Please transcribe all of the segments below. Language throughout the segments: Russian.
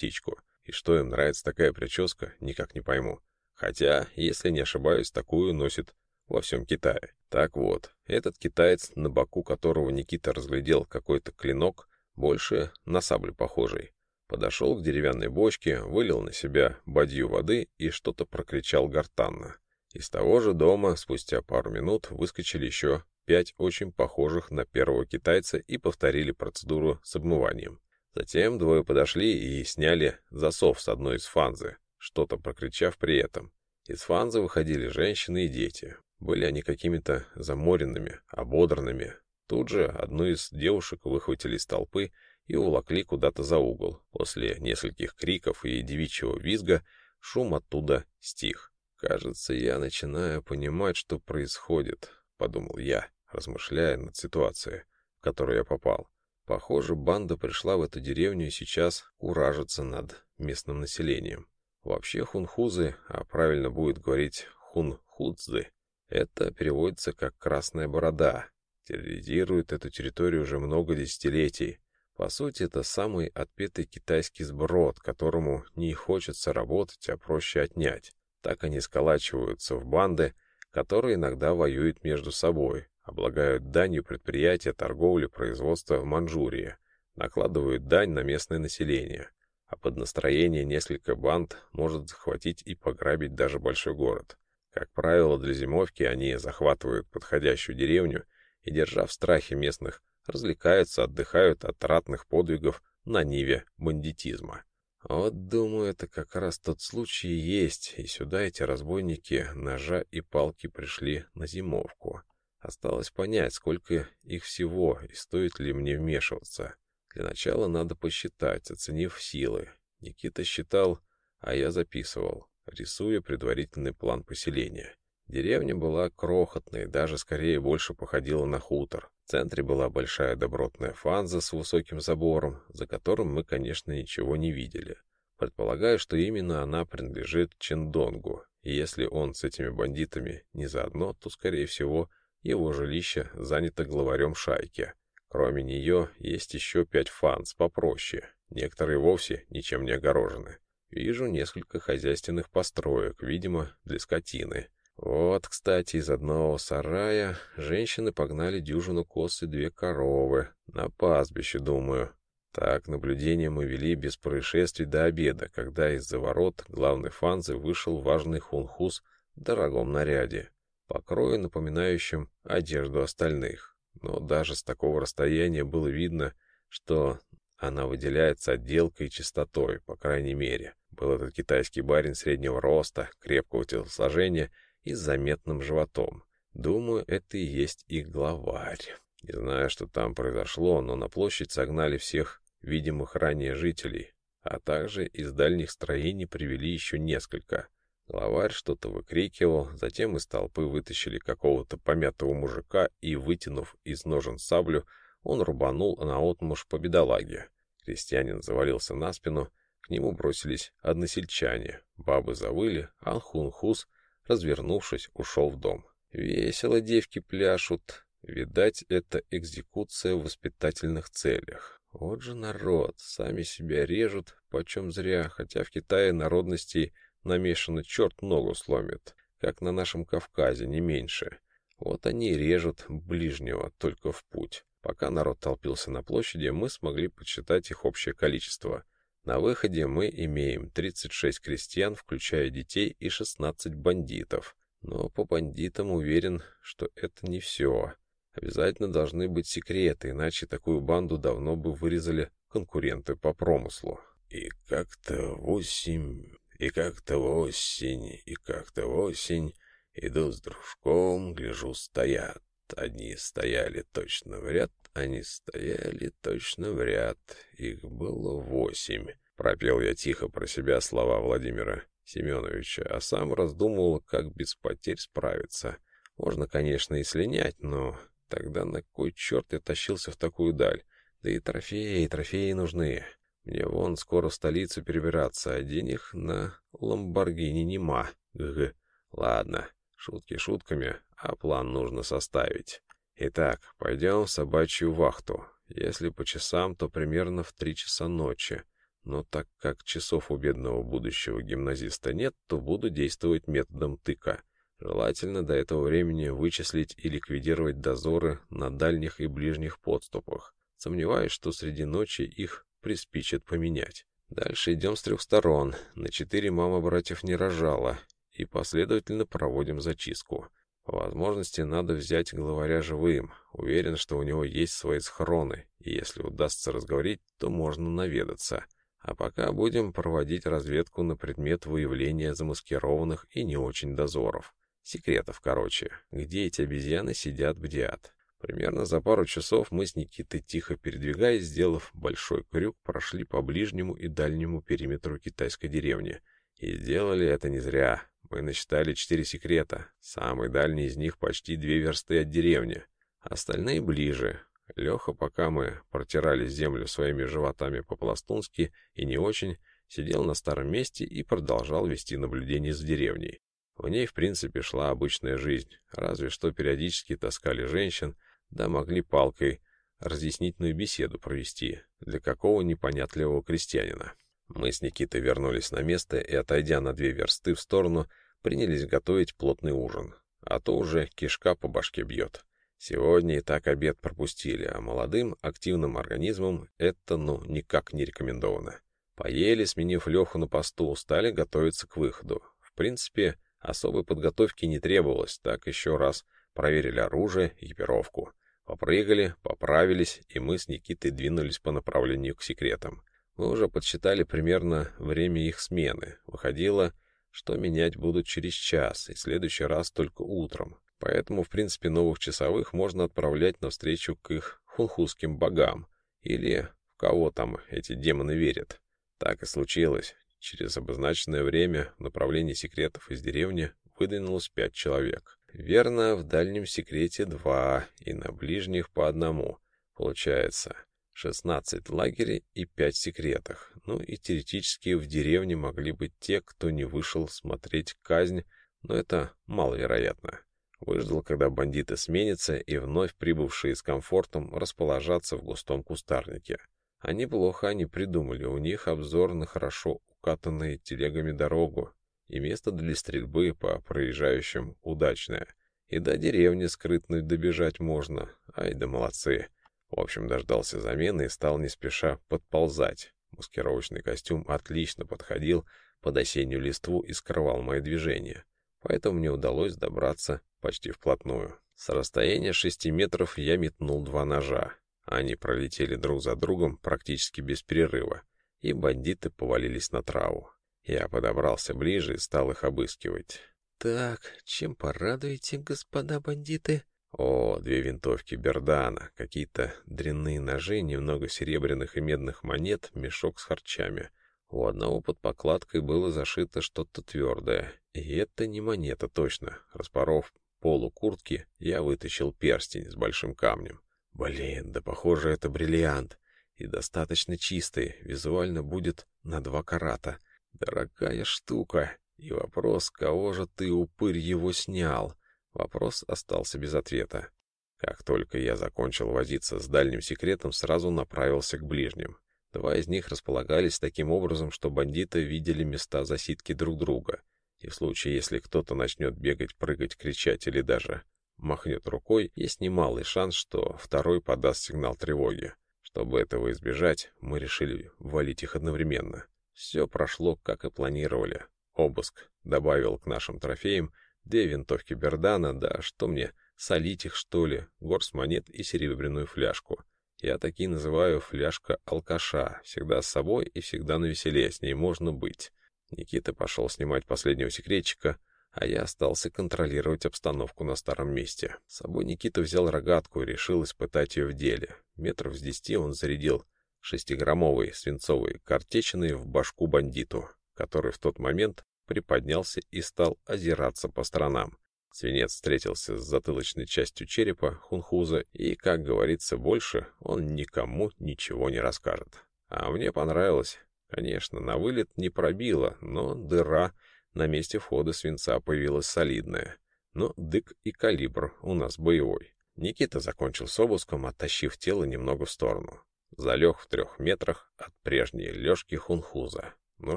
птичку. И что им нравится такая прическа, никак не пойму. Хотя, если не ошибаюсь, такую носит во всем Китае. Так вот, этот китаец, на боку которого Никита разглядел какой-то клинок, больше на саблю похожий. Подошел к деревянной бочке, вылил на себя бадью воды и что-то прокричал гортанно. Из того же дома спустя пару минут выскочили еще пять очень похожих на первого китайца и повторили процедуру с обмыванием. Затем двое подошли и сняли засов с одной из фанзы, что-то прокричав при этом. Из фанзы выходили женщины и дети. Были они какими-то заморенными, ободранными. Тут же одну из девушек выхватили из толпы и уволокли куда-то за угол. После нескольких криков и девичьего визга шум оттуда стих. «Кажется, я начинаю понимать, что происходит», — подумал я, размышляя над ситуацией, в которую я попал. Похоже, банда пришла в эту деревню и сейчас уражится над местным населением. Вообще хунхузы, а правильно будет говорить хунхудзы, это переводится как «красная борода», терроризирует эту территорию уже много десятилетий. По сути, это самый отпетый китайский сброд, которому не хочется работать, а проще отнять. Так они сколачиваются в банды, которые иногда воюют между собой, облагают данью предприятия торговли, производства в Манчжурии, накладывают дань на местное население, а под настроение несколько банд может захватить и пограбить даже большой город. Как правило, для зимовки они захватывают подходящую деревню и, держа в страхе местных, развлекаются, отдыхают от ратных подвигов на ниве бандитизма. Вот, думаю, это как раз тот случай и есть, и сюда эти разбойники ножа и палки пришли на зимовку. Осталось понять, сколько их всего и стоит ли мне вмешиваться. Для начала надо посчитать, оценив силы. Никита считал, а я записывал, рисуя предварительный план поселения. Деревня была крохотной, даже скорее больше походила на хутор. В центре была большая добротная фанза с высоким забором, за которым мы, конечно, ничего не видели. Предполагаю, что именно она принадлежит Чендонгу, и если он с этими бандитами не заодно, то, скорее всего, его жилище занято главарем шайки. Кроме нее есть еще пять фанз попроще, некоторые вовсе ничем не огорожены. Вижу несколько хозяйственных построек, видимо, для скотины. Вот, кстати, из одного сарая женщины погнали дюжину коз и две коровы. На пастбище, думаю. Так, наблюдение мы вели без происшествий до обеда, когда из-за ворот главной фанзы вышел важный хунхус в дорогом наряде, покрою напоминающим одежду остальных. Но даже с такого расстояния было видно, что она выделяется отделкой и чистотой, по крайней мере. Был этот китайский барин среднего роста, крепкого телосложения и с заметным животом. Думаю, это и есть их главарь. Не знаю, что там произошло, но на площадь согнали всех видимых ранее жителей, а также из дальних строений привели еще несколько. Главарь что-то выкрикивал, затем из толпы вытащили какого-то помятого мужика и, вытянув из ножен саблю, он рубанул наотмашь по бедолаге. Крестьянин завалился на спину, к нему бросились односельчане, бабы завыли, а Хунхус — развернувшись, ушел в дом. Весело девки пляшут. Видать, это экзекуция в воспитательных целях. Вот же народ, сами себя режут, почем зря, хотя в Китае народностей намешано черт ногу сломит, как на нашем Кавказе, не меньше. Вот они и режут ближнего только в путь. Пока народ толпился на площади, мы смогли подсчитать их общее количество. На выходе мы имеем 36 крестьян, включая детей, и 16 бандитов. Но по бандитам уверен, что это не все. Обязательно должны быть секреты, иначе такую банду давно бы вырезали конкуренты по промыслу. И как-то восемь, и как-то осень, и как-то осень, иду с дружком, гляжу, стоят. Одни стояли точно в ряд, они стояли точно в ряд. Их было восемь. Пропел я тихо про себя слова Владимира Семеновича, а сам раздумывал, как без потерь справиться. Можно, конечно, и слинять, но тогда на кой черт я тащился в такую даль? Да и трофеи, трофеи нужны. Мне вон скоро в столицу перебираться, а денег на ламборгини нема. Гг. Ладно, шутки шутками, а план нужно составить. Итак, пойдем в собачью вахту. Если по часам, то примерно в три часа ночи. но так как часов у бедного будущего гимназиста нет, то буду действовать методом тыка. Желательно до этого времени вычислить и ликвидировать дозоры на дальних и ближних подступах. Сомневаюсь, что среди ночи их приспичит поменять. Дальше идем с трех сторон. На четыре мама братьев не рожала. И последовательно проводим зачистку. По возможности надо взять главаря живым. Уверен, что у него есть свои схроны. И если удастся разговорить, то можно наведаться. А пока будем проводить разведку на предмет выявления замаскированных и не очень дозоров. Секретов, короче. Где эти обезьяны сидят, бдят. Примерно за пару часов мы с Никитой, тихо передвигаясь, сделав большой крюк, прошли по ближнему и дальнему периметру китайской деревни. И сделали это не зря. Мы насчитали четыре секрета. Самый дальний из них почти две версты от деревни. Остальные ближе. Леха, пока мы протирали землю своими животами по-пластунски и не очень, сидел на старом месте и продолжал вести наблюдение за деревней. В ней, в принципе, шла обычная жизнь, разве что периодически таскали женщин, да могли палкой разъяснительную беседу провести для какого непонятливого крестьянина. Мы с Никитой вернулись на место и, отойдя на две версты в сторону, принялись готовить плотный ужин. А то уже кишка по башке бьет. Сегодня и так обед пропустили, а молодым, активным организмам это, ну, никак не рекомендовано. Поели, сменив Леху на посту, стали готовиться к выходу. В принципе, особой подготовки не требовалось, так еще раз проверили оружие, экипировку. Попрыгали, поправились, и мы с Никитой двинулись по направлению к секретам. Мы уже подсчитали примерно время их смены. Выходило, что менять будут через час, и следующий раз только утром. Поэтому, в принципе, новых часовых можно отправлять навстречу к их хунхузским богам, или в кого там эти демоны верят. Так и случилось. Через обозначенное время в направлении секретов из деревни выдвинулось пять человек. Верно, в дальнем секрете два, и на ближних по одному. Получается, 16 лагерей и 5 секретах. Ну и теоретически в деревне могли быть те, кто не вышел смотреть казнь, но это маловероятно. Выждал, когда бандиты сменятся, и вновь прибывшие с комфортом расположатся в густом кустарнике. Они плохо они придумали, у них обзор на хорошо укатанные телегами дорогу, и место для стрельбы по проезжающим удачное. И до деревни скрытно добежать можно. Ай да молодцы. В общем, дождался замены и стал не спеша подползать. Маскировочный костюм отлично подходил под осеннюю листву и скрывал мои движения. Поэтому мне удалось добраться почти вплотную. С расстояния шести метров я метнул два ножа. Они пролетели друг за другом практически без перерыва, и бандиты повалились на траву. Я подобрался ближе и стал их обыскивать. «Так, чем порадуете, господа бандиты?» О, две винтовки Бердана, какие-то дрянные ножи, немного серебряных и медных монет, мешок с харчами. У одного под покладкой было зашито что-то твердое. И это не монета точно. Распоров полу куртки, я вытащил перстень с большим камнем. Блин, да похоже, это бриллиант. И достаточно чистый, визуально будет на два карата. Дорогая штука. И вопрос, кого же ты, упырь, его снял? Вопрос остался без ответа. Как только я закончил возиться с дальним секретом, сразу направился к ближним. Два из них располагались таким образом, что бандиты видели места засидки друг друга. И в случае, если кто-то начнет бегать, прыгать, кричать или даже махнет рукой, есть немалый шанс, что второй подаст сигнал тревоги. Чтобы этого избежать, мы решили валить их одновременно. Все прошло, как и планировали. Обыск добавил к нашим трофеям две винтовки Бердана, да что мне, солить их, что ли, горсть монет и серебряную фляжку. Я такие называю фляжка алкаша, всегда с собой и всегда на веселе, с ней можно быть. Никита пошел снимать последнего секретчика, а я остался контролировать обстановку на старом месте. С собой Никита взял рогатку и решил испытать ее в деле. Метров с десяти он зарядил шестиграммовый свинцовый картечиной в башку бандиту, который в тот момент приподнялся и стал озираться по сторонам. Свинец встретился с затылочной частью черепа хунхуза, и, как говорится, больше он никому ничего не расскажет. А мне понравилось. Конечно, на вылет не пробило, но дыра на месте входа свинца появилась солидная. Но дык и калибр у нас боевой. Никита закончил с обыском, оттащив тело немного в сторону. Залег в трех метрах от прежней лёжки хунхуза. Ну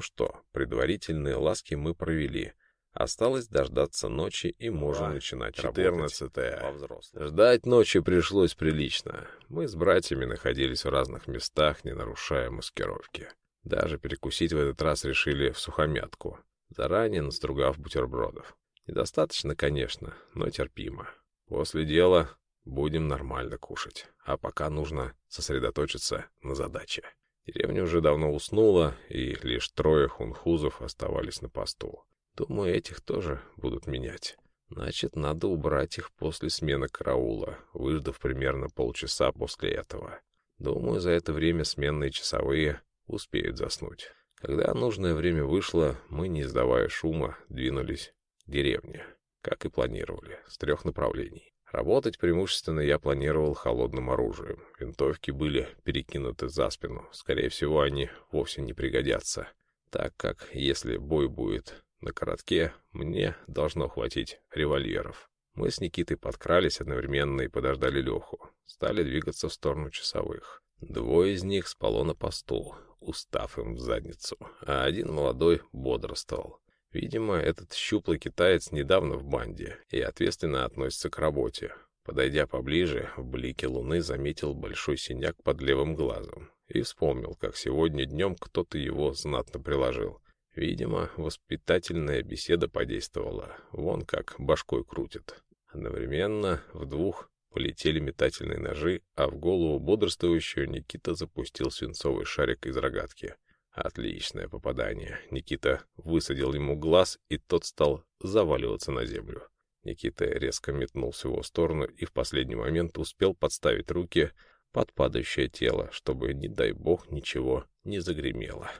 что, предварительные ласки мы провели. Осталось дождаться ночи, и можно Два, начинать 14 работать Ждать ночи пришлось прилично. Мы с братьями находились в разных местах, не нарушая маскировки. Даже перекусить в этот раз решили в сухомятку, заранее настругав бутербродов. Недостаточно, конечно, но терпимо. После дела будем нормально кушать, а пока нужно сосредоточиться на задаче. Деревня уже давно уснула, и лишь трое хунхузов оставались на посту. Думаю, этих тоже будут менять. Значит, надо убрать их после смены караула, выждав примерно полчаса после этого. Думаю, за это время сменные часовые успеют заснуть. Когда нужное время вышло, мы, не издавая шума, двинулись к деревне, как и планировали, с трех направлений. Работать преимущественно я планировал холодным оружием. Винтовки были перекинуты за спину. Скорее всего, они вовсе не пригодятся, так как, если бой будет на коротке, мне должно хватить револьверов. Мы с Никитой подкрались одновременно и подождали Леху. Стали двигаться в сторону часовых. Двое из них спало на посту, устав им в задницу, а один молодой бодрствовал. Видимо, этот щуплый китаец недавно в банде и ответственно относится к работе. Подойдя поближе, в блике луны заметил большой синяк под левым глазом и вспомнил, как сегодня днем кто-то его знатно приложил. Видимо, воспитательная беседа подействовала. Вон как башкой крутит. Одновременно в двух полетели метательные ножи, а в голову бодрствующего Никита запустил свинцовый шарик из рогатки. Отличное попадание. Никита высадил ему глаз, и тот стал заваливаться на землю. Никита резко метнулся в его сторону и в последний момент успел подставить руки под падающее тело, чтобы, не дай бог, ничего не загремело.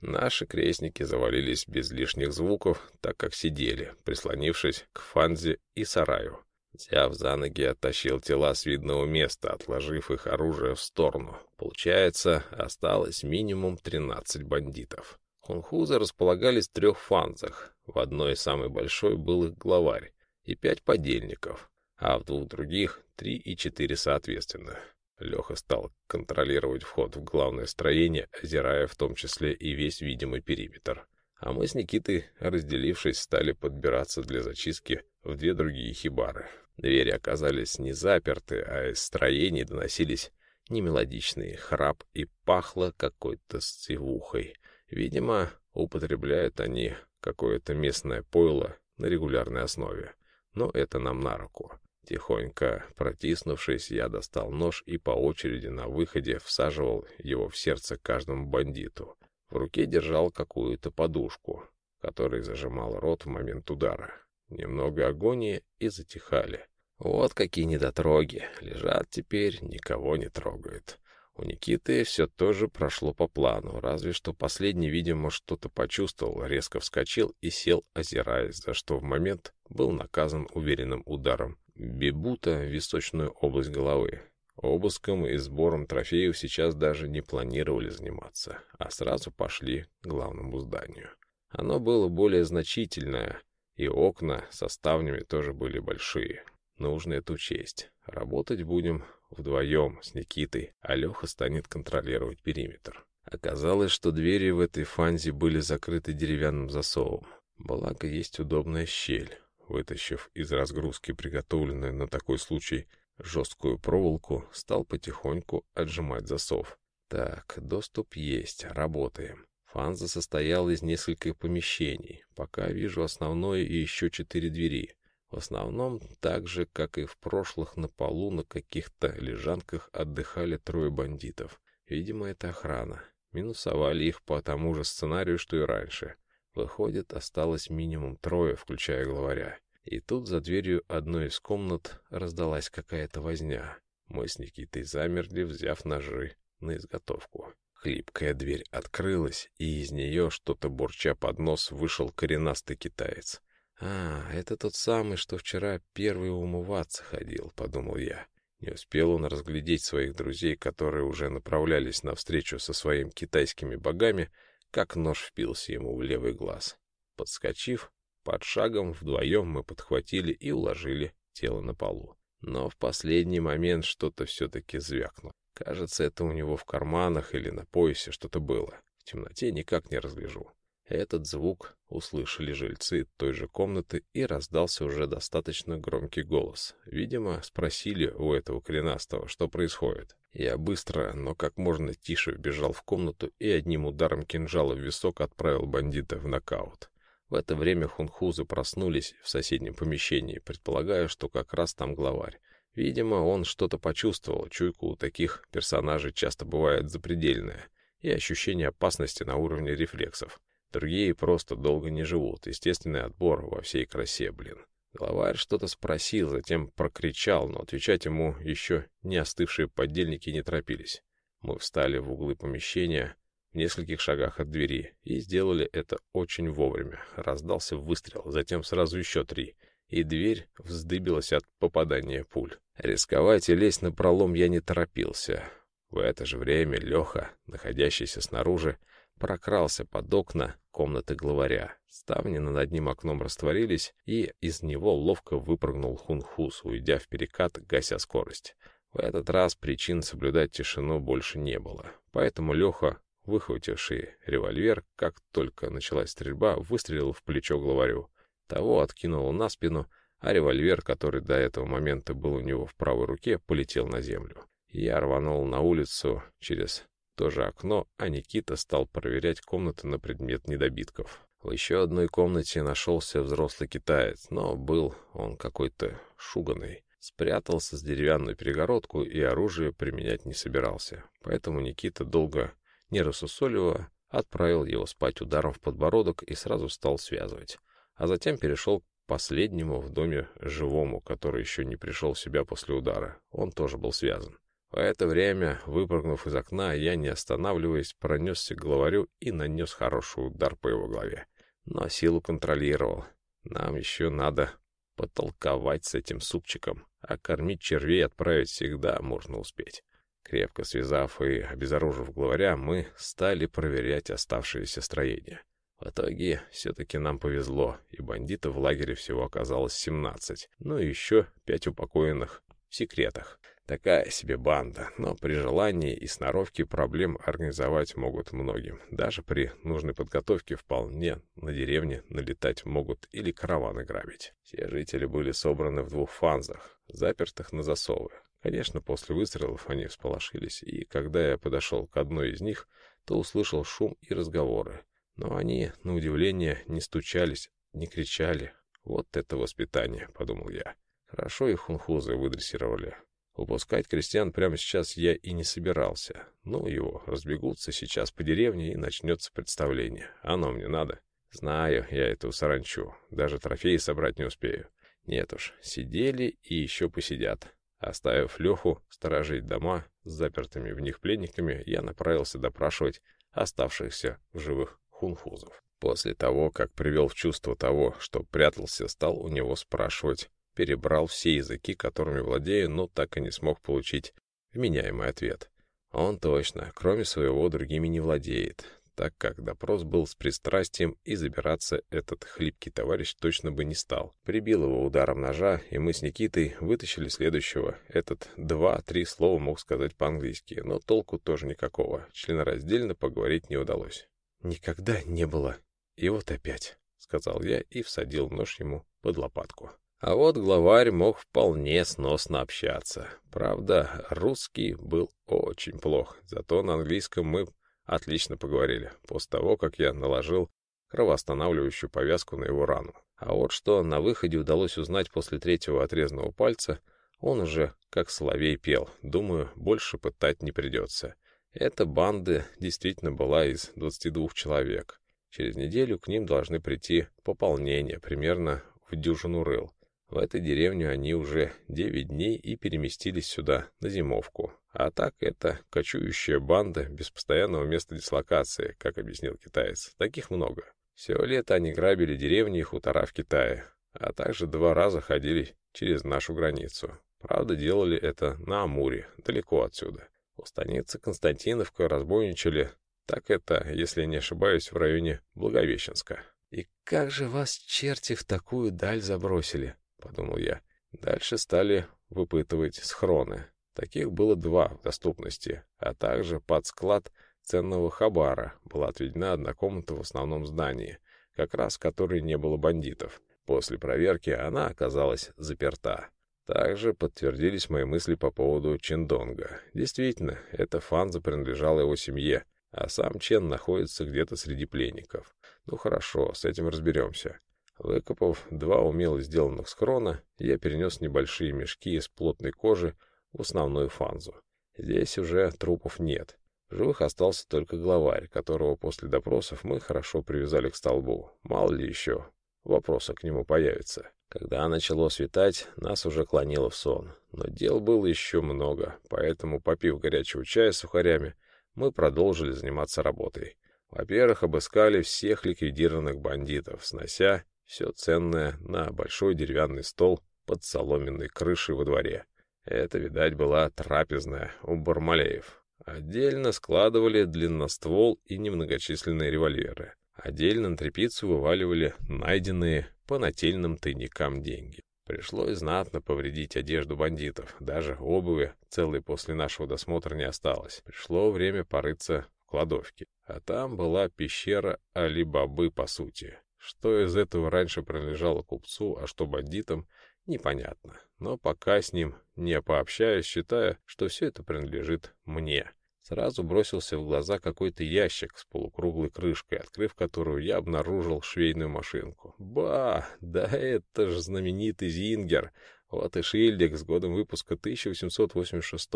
Наши крестники завалились без лишних звуков, так как сидели, прислонившись к фанзе и сараю. Взяв за ноги, оттащил тела с видного места, отложив их оружие в сторону. Получается, осталось минимум 13 бандитов. Хунхузы располагались в трех фанзах. В одной, самой большой, был их главарь и пять подельников, а в двух других — три и четыре соответственно. Леха стал контролировать вход в главное строение, озирая в том числе и весь видимый периметр. А мы с Никитой, разделившись, стали подбираться для зачистки в две другие хибары. Двери оказались не заперты, а из строений доносились немелодичный храп и пахло какой-то сцевухой. Видимо, употребляют они какое-то местное пойло на регулярной основе. Но это нам на руку. Тихонько протиснувшись, я достал нож и по очереди на выходе всаживал его в сердце каждому бандиту. В руке держал какую-то подушку, которой зажимал рот в момент удара. Немного агонии и затихали. Вот какие недотроги. Лежат теперь, никого не трогают. У Никиты все тоже прошло по плану, разве что последний, видимо, что-то почувствовал, резко вскочил и сел, озираясь, за что в момент был наказан уверенным ударом бибута в височную область головы. Обыском и сбором трофеев сейчас даже не планировали заниматься, а сразу пошли к главному зданию. Оно было более значительное, и окна со ставнями тоже были большие. Нужно это учесть. Работать будем вдвоем с Никитой, а Леха станет контролировать периметр. Оказалось, что двери в этой фанзе были закрыты деревянным засовом. Благо, есть удобная щель. Вытащив из разгрузки приготовленную на такой случай жесткую проволоку, стал потихоньку отжимать засов. Так, доступ есть, работаем. Фанза состояла из нескольких помещений. Пока вижу основное и еще четыре двери. В основном, так же, как и в прошлых, на полу на каких-то лежанках отдыхали трое бандитов. Видимо, это охрана. Минусовали их по тому же сценарию, что и раньше. Выходит, осталось минимум трое, включая главаря. И тут за дверью одной из комнат раздалась какая-то возня. Мы с Никитой замерли, взяв ножи на изготовку. Хлипкая дверь открылась, и из нее, что-то бурча под нос, вышел коренастый китаец. «А, это тот самый, что вчера первый умываться ходил», — подумал я. Не успел он разглядеть своих друзей, которые уже направлялись навстречу со своими китайскими богами, как нож впился ему в левый глаз. Подскочив, под шагом вдвоем мы подхватили и уложили тело на полу. Но в последний момент что-то все-таки звякнуло. Кажется, это у него в карманах или на поясе что-то было. В темноте никак не разгляжу. Этот звук услышали жильцы той же комнаты, и раздался уже достаточно громкий голос. Видимо, спросили у этого коренастого, что происходит. Я быстро, но как можно тише вбежал в комнату и одним ударом кинжала в висок отправил бандита в нокаут. В это время хунхузы проснулись в соседнем помещении, предполагая, что как раз там главарь. Видимо, он что-то почувствовал, чуйку у таких персонажей часто бывает запредельная, и ощущение опасности на уровне рефлексов. Другие просто долго не живут. Естественный отбор во всей красе, блин. Главарь что-то спросил, затем прокричал, но отвечать ему еще не остывшие подельники не торопились. Мы встали в углы помещения в нескольких шагах от двери и сделали это очень вовремя. Раздался выстрел, затем сразу еще три, и дверь вздыбилась от попадания пуль. Рисковать и лезть на пролом я не торопился. В это же время Леха, находящийся снаружи, прокрался под окна комнаты главаря. Ставни над одним окном растворились, и из него ловко выпрыгнул Хунхус, уйдя в перекат, гася скорость. В этот раз причин соблюдать тишину больше не было, поэтому Леха, выхвативший револьвер, как только началась стрельба, выстрелил в плечо главарю. Того откинуло на спину, а револьвер, который до этого момента был у него в правой руке, полетел на землю. Я рванул на улицу через то же окно, а Никита стал проверять комнаты на предмет недобитков. В еще одной комнате нашелся взрослый китаец, но был он какой-то шуганный. Спрятался с деревянную перегородку и оружие применять не собирался. Поэтому Никита долго, не рассусоливая, отправил его спать ударом в подбородок и сразу стал связывать. А затем перешел последнему в доме живому, который еще не пришел в себя после удара. Он тоже был связан. В это время, выпрыгнув из окна, я, не останавливаясь, пронесся к главарю и нанес хороший удар по его голове. Но силу контролировал. Нам еще надо потолковать с этим супчиком, а кормить червей отправить всегда можно успеть. Крепко связав и обезоружив главаря, мы стали проверять оставшиеся строения. В итоге все-таки нам повезло, и бандитов в лагере всего оказалось 17, ну и еще пять упокоенных в секретах. Такая себе банда, но при желании и сноровке проблем организовать могут многим. Даже при нужной подготовке вполне на деревне налетать могут или караваны грабить. Все жители были собраны в двух фанзах, запертых на засовы. Конечно, после выстрелов они всполошились, и когда я подошел к одной из них, то услышал шум и разговоры. Но они, на удивление, не стучались, не кричали. «Вот это воспитание», — подумал я. Хорошо их хунхузы выдрессировали. Упускать крестьян прямо сейчас я и не собирался. Ну его, разбегутся сейчас по деревне и начнется представление. Оно мне надо. Знаю я эту саранчу. Даже трофеи собрать не успею. Нет уж, сидели и еще посидят. Оставив Леху сторожить дома с запертыми в них пленниками, я направился допрашивать оставшихся в живых хунхузов. После того, как привел в чувство того, что прятался, стал у него спрашивать перебрал все языки, которыми владею, но так и не смог получить вменяемый ответ. Он точно, кроме своего, другими не владеет, так как допрос был с пристрастием, и забираться этот хлипкий товарищ точно бы не стал. Прибил его ударом ножа, и мы с Никитой вытащили следующего. Этот два-три слова мог сказать по-английски, но толку тоже никакого. Членораздельно поговорить не удалось. «Никогда не было. И вот опять», — сказал я и всадил нож ему под лопатку. А вот главарь мог вполне сносно общаться. Правда, русский был очень плох, зато на английском мы отлично поговорили, после того, как я наложил кровоостанавливающую повязку на его рану. А вот что на выходе удалось узнать после третьего отрезанного пальца, он уже как соловей пел. Думаю, больше пытать не придется. Эта банда действительно была из 22 человек. Через неделю к ним должны прийти пополнение, примерно в дюжину рыл. В этой деревне они уже девять дней и переместились сюда на зимовку. А так это кочующая банда без постоянного места дислокации, как объяснил китаец. Таких много. Все лето они грабили деревни и хутора в Китае, а также два раза ходили через нашу границу. Правда, делали это на Амуре, далеко отсюда. У станицы Константиновка разбойничали, так это, если не ошибаюсь, в районе Благовещенска. «И как же вас черти в такую даль забросили?» подумал я. Дальше стали выпытывать схроны. Таких было два в доступности, а также под склад ценного хабара была отведена одна комната в основном здании, как раз в которой не было бандитов. После проверки она оказалась заперта. Также подтвердились мои мысли по поводу Чендонга. Действительно, эта фанза принадлежала его семье, а сам Чен находится где-то среди пленников. Ну хорошо, с этим разберемся. Выкопав два умело сделанных схрона, я перенес небольшие мешки из плотной кожи в основную фанзу. Здесь уже трупов нет. Живых остался только главарь, которого после допросов мы хорошо привязали к столбу. Мало ли еще вопросы к нему появятся. Когда начало светать, нас уже клонило в сон. Но дел было еще много, поэтому, попив горячего чая с сухарями, мы продолжили заниматься работой. Во-первых, обыскали всех ликвидированных бандитов, снося все ценное на большой деревянный стол под соломенной крышей во дворе. Это, видать, была трапезная у Бармалеев. Отдельно складывали длинноствол и немногочисленные револьверы. Отдельно на тряпицу вываливали найденные по нательным тайникам деньги. Пришлось знатно повредить одежду бандитов. Даже обуви целой после нашего досмотра не осталось. Пришло время порыться в кладовке. А там была пещера Али-Бабы, по сути. Что из этого раньше принадлежало купцу, а что бандитам, непонятно. Но пока с ним не пообщаюсь, считаю, что все это принадлежит мне. Сразу бросился в глаза какой-то ящик с полукруглой крышкой, открыв которую я обнаружил швейную машинку. Ба, да это же знаменитый Зингер. Вот и шильдик с годом выпуска 1886.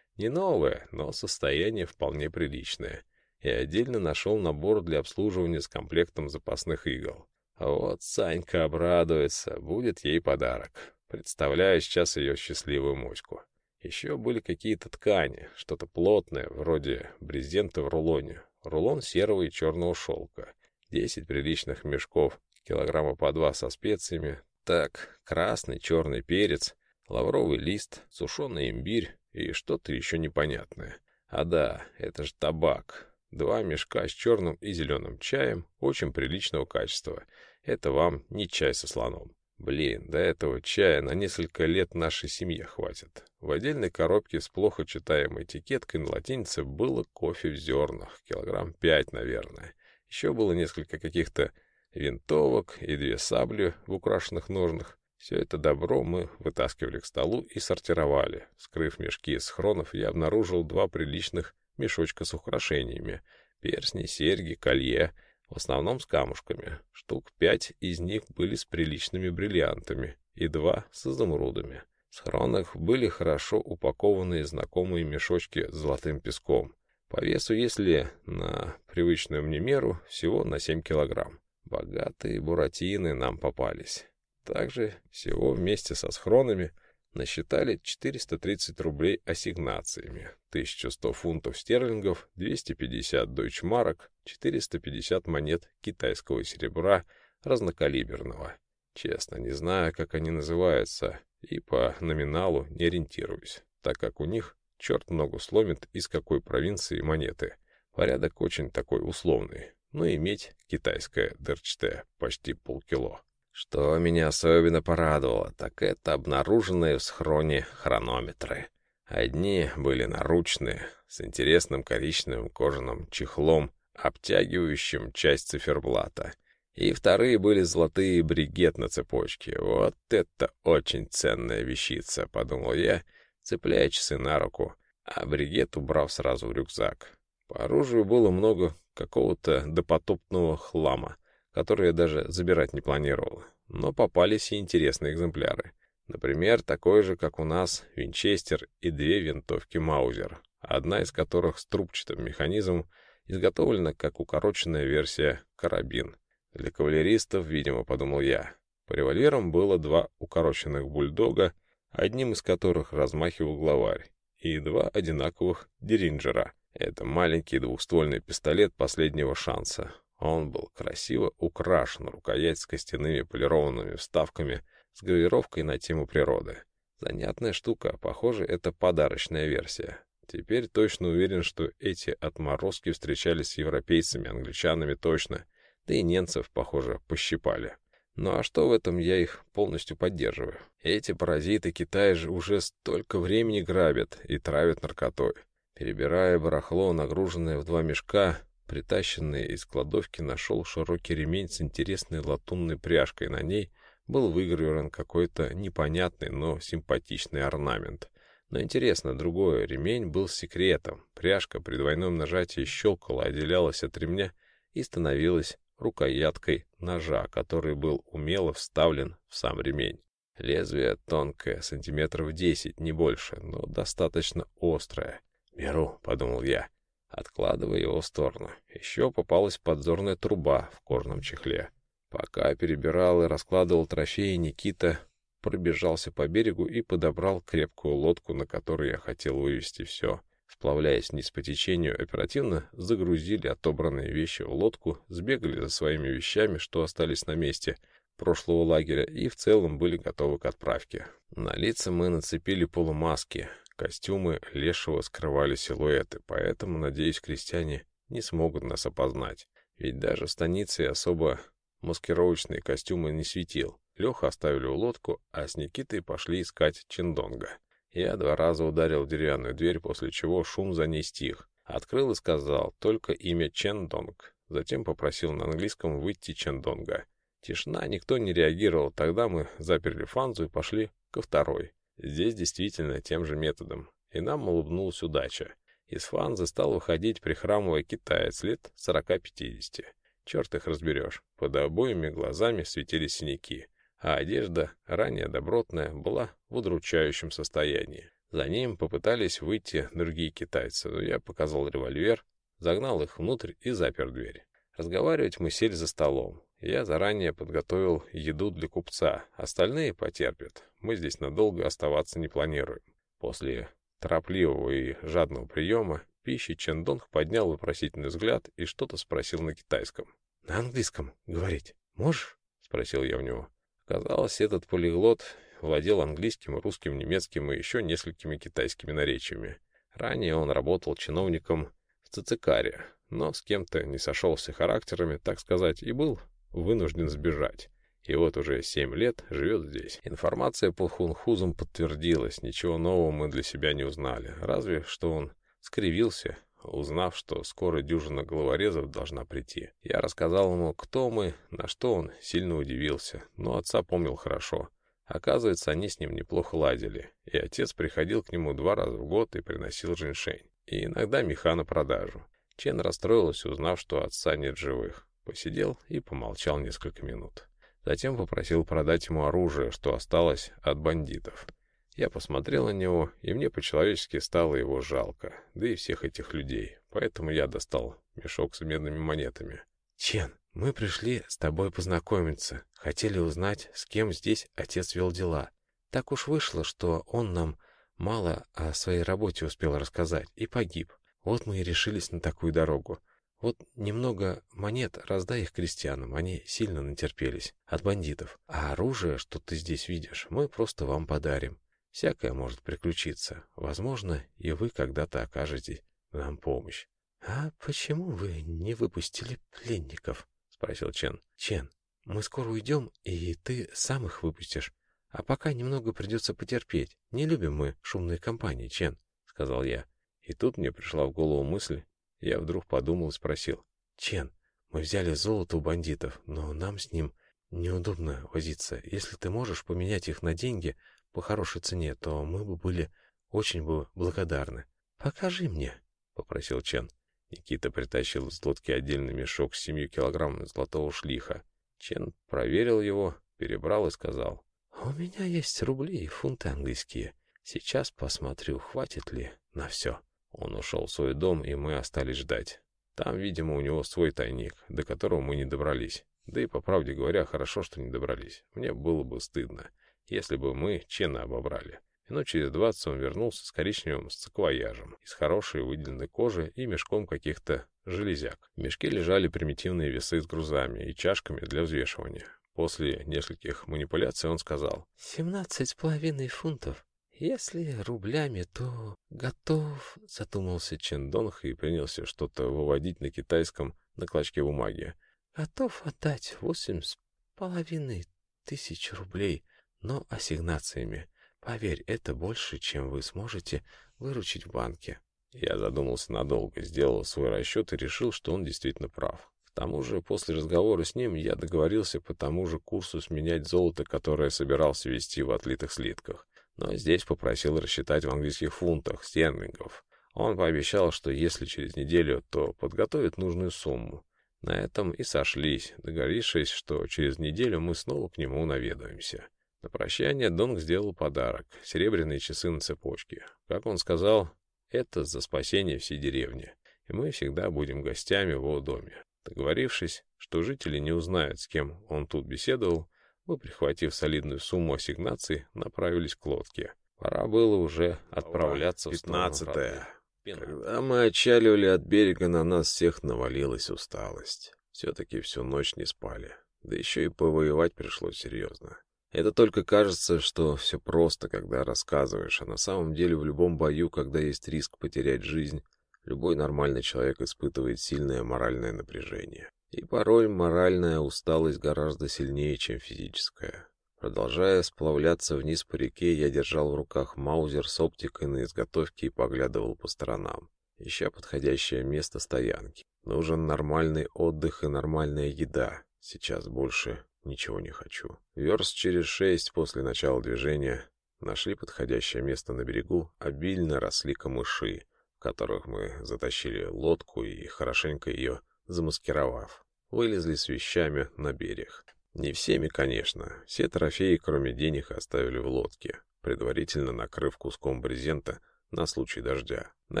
Не новое, но состояние вполне приличное. И отдельно нашел набор для обслуживания с комплектом запасных игл. Вот Санька обрадуется, будет ей подарок. Представляю сейчас ее счастливую моську. Еще были какие-то ткани, что-то плотное, вроде брезента в рулоне. Рулон серого и черного шелка. Десять приличных мешков, килограмма по два со специями. Так, красный, черный перец, лавровый лист, сушеный имбирь и что-то еще непонятное. А да, это же табак. Два мешка с черным и зеленым чаем, очень приличного качества. Это вам не чай со слоном. Блин, до этого чая на несколько лет нашей семье хватит. В отдельной коробке с плохо читаемой этикеткой на латинице было кофе в зернах, килограмм пять, наверное. Еще было несколько каких-то винтовок и две сабли в украшенных ножнах. Все это добро мы вытаскивали к столу и сортировали. Скрыв мешки из хронов, я обнаружил два приличных мешочка с украшениями. Персни, серьги, колье — в основном с камушками. Штук пять из них были с приличными бриллиантами и два с изумрудами. В схронах были хорошо упакованные знакомые мешочки с золотым песком. По весу, если на привычную мне меру, всего на 7 килограмм. Богатые буратины нам попались. Также всего вместе со схронами насчитали 430 рублей ассигнациями, 1100 фунтов стерлингов, 250 дойчмарок, 450 монет китайского серебра разнокалиберного. Честно, не знаю, как они называются, и по номиналу не ориентируюсь, так как у них черт ногу сломит, из какой провинции монеты. Порядок очень такой условный, но иметь китайское ДРЧТ почти полкило. Что меня особенно порадовало, так это обнаруженные в схроне хронометры. Одни были наручные, с интересным коричневым кожаным чехлом, обтягивающим часть циферблата. И вторые были золотые бригет на цепочке. Вот это очень ценная вещица, подумал я, цепляя часы на руку, а бригет убрав сразу в рюкзак. По оружию было много какого-то допотопного хлама который я даже забирать не планировал. Но попались и интересные экземпляры. Например, такой же, как у нас, винчестер и две винтовки Маузер, одна из которых с трубчатым механизмом изготовлена как укороченная версия карабин. Для кавалеристов, видимо, подумал я. По револьверам было два укороченных бульдога, одним из которых размахивал главарь, и два одинаковых деринджера. Это маленький двухствольный пистолет последнего шанса. Он был красиво украшен, рукоять с костяными полированными вставками с гравировкой на тему природы. Занятная штука, похоже, это подарочная версия. Теперь точно уверен, что эти отморозки встречались с европейцами, англичанами точно, да и немцев, похоже, пощипали. Ну а что в этом я их полностью поддерживаю? Эти паразиты Китая же уже столько времени грабят и травят наркотой. Перебирая барахло, нагруженное в два мешка, притащенный из кладовки, нашел широкий ремень с интересной латунной пряжкой. На ней был выгравирован какой-то непонятный, но симпатичный орнамент. Но интересно, другое, ремень был секретом. Пряжка при двойном нажатии щелкала, отделялась от ремня и становилась рукояткой ножа, который был умело вставлен в сам ремень. Лезвие тонкое, сантиметров десять, не больше, но достаточно острое. «Беру», — подумал я, откладывая его в сторону. Еще попалась подзорная труба в кожаном чехле. Пока перебирал и раскладывал трофеи, Никита пробежался по берегу и подобрал крепкую лодку, на которой я хотел вывести все. Сплавляясь вниз по течению, оперативно загрузили отобранные вещи в лодку, сбегали за своими вещами, что остались на месте прошлого лагеря, и в целом были готовы к отправке. На лица мы нацепили полумаски, костюмы лешего скрывали силуэты, поэтому, надеюсь, крестьяне не смогут нас опознать. Ведь даже в станице особо маскировочные костюмы не светил. Леха оставили у лодку, а с Никитой пошли искать Чендонга. Я два раза ударил деревянную дверь, после чего шум за ней стих. Открыл и сказал только имя Чендонг. Затем попросил на английском выйти Чендонга. Тишина, никто не реагировал. Тогда мы заперли фанзу и пошли ко второй. Здесь действительно тем же методом. И нам улыбнулась удача. Из фанзы стал выходить прихрамывая китаец лет 40-50. Черт их разберешь. Под обоими глазами светились синяки а одежда, ранее добротная, была в удручающем состоянии. За ним попытались выйти другие китайцы, но я показал револьвер, загнал их внутрь и запер дверь. Разговаривать мы сели за столом. Я заранее подготовил еду для купца, остальные потерпят. Мы здесь надолго оставаться не планируем. После торопливого и жадного приема пищи Чендонг поднял вопросительный взгляд и что-то спросил на китайском. «На английском говорить можешь?» — спросил я у него. Казалось, этот полиглот владел английским, русским, немецким и еще несколькими китайскими наречиями. Ранее он работал чиновником в Цицикаре, но с кем-то не сошелся характерами, так сказать, и был вынужден сбежать. И вот уже семь лет живет здесь. Информация по хунхузам подтвердилась, ничего нового мы для себя не узнали. Разве что он скривился, узнав, что скоро дюжина головорезов должна прийти. Я рассказал ему, кто мы, на что он сильно удивился, но отца помнил хорошо. Оказывается, они с ним неплохо ладили, и отец приходил к нему два раза в год и приносил женьшень, и иногда меха на продажу. Чен расстроился, узнав, что отца нет живых. Посидел и помолчал несколько минут. Затем попросил продать ему оружие, что осталось от бандитов. Я посмотрел на него, и мне по-человечески стало его жалко, да и всех этих людей. Поэтому я достал мешок с медными монетами. «Чен, мы пришли с тобой познакомиться. Хотели узнать, с кем здесь отец вел дела. Так уж вышло, что он нам мало о своей работе успел рассказать и погиб. Вот мы и решились на такую дорогу. Вот немного монет раздай их крестьянам, они сильно натерпелись от бандитов. А оружие, что ты здесь видишь, мы просто вам подарим. Всякое может приключиться. Возможно, и вы когда-то окажете нам помощь. — А почему вы не выпустили пленников? — спросил Чен. — Чен, мы скоро уйдем, и ты сам их выпустишь. А пока немного придется потерпеть. Не любим мы шумные компании, Чен, — сказал я. И тут мне пришла в голову мысль. Я вдруг подумал и спросил. — Чен, мы взяли золото у бандитов, но нам с ним неудобно возиться. Если ты можешь поменять их на деньги, по хорошей цене, то мы бы были очень бы благодарны. Покажи мне, — попросил Чен. Никита притащил из лодки отдельный мешок с семью килограммами золотого шлиха. Чен проверил его, перебрал и сказал. — У меня есть рубли и фунты английские. Сейчас посмотрю, хватит ли на все. Он ушел в свой дом, и мы остались ждать. Там, видимо, у него свой тайник, до которого мы не добрались. Да и, по правде говоря, хорошо, что не добрались. Мне было бы стыдно если бы мы Чена обобрали. Минут через двадцать он вернулся с коричневым саквояжем из хорошей выделенной кожи и мешком каких-то железяк. В мешке лежали примитивные весы с грузами и чашками для взвешивания. После нескольких манипуляций он сказал. «Семнадцать с половиной фунтов. Если рублями, то готов...» Задумался Чендонг и принялся что-то выводить на китайском на клочке бумаги. «Готов отдать восемь с половины тысяч рублей, но ассигнациями. Поверь, это больше, чем вы сможете выручить в банке. Я задумался надолго, сделал свой расчет и решил, что он действительно прав. К тому же, после разговора с ним я договорился по тому же курсу сменять золото, которое собирался вести в отлитых слитках. Но здесь попросил рассчитать в английских фунтах, стерлингов. Он пообещал, что если через неделю, то подготовит нужную сумму. На этом и сошлись, договорившись, что через неделю мы снова к нему наведаемся. На прощание Донг сделал подарок — серебряные часы на цепочке. Как он сказал, это за спасение всей деревни, и мы всегда будем гостями в его доме. Договорившись, что жители не узнают, с кем он тут беседовал, мы, прихватив солидную сумму ассигнаций, направились к лодке. Пора было уже отправляться в Пятнадцатое. Когда мы отчаливали от берега, на нас всех навалилась усталость. Все-таки всю ночь не спали. Да еще и повоевать пришлось серьезно. Это только кажется, что все просто, когда рассказываешь, а на самом деле в любом бою, когда есть риск потерять жизнь, любой нормальный человек испытывает сильное моральное напряжение. И порой моральная усталость гораздо сильнее, чем физическая. Продолжая сплавляться вниз по реке, я держал в руках маузер с оптикой на изготовке и поглядывал по сторонам, ища подходящее место стоянки. Нужен нормальный отдых и нормальная еда. Сейчас больше ничего не хочу. Верст через шесть после начала движения нашли подходящее место на берегу, обильно росли камыши, в которых мы затащили лодку и хорошенько ее замаскировав, вылезли с вещами на берег. Не всеми, конечно. Все трофеи, кроме денег, оставили в лодке, предварительно накрыв куском брезента на случай дождя. На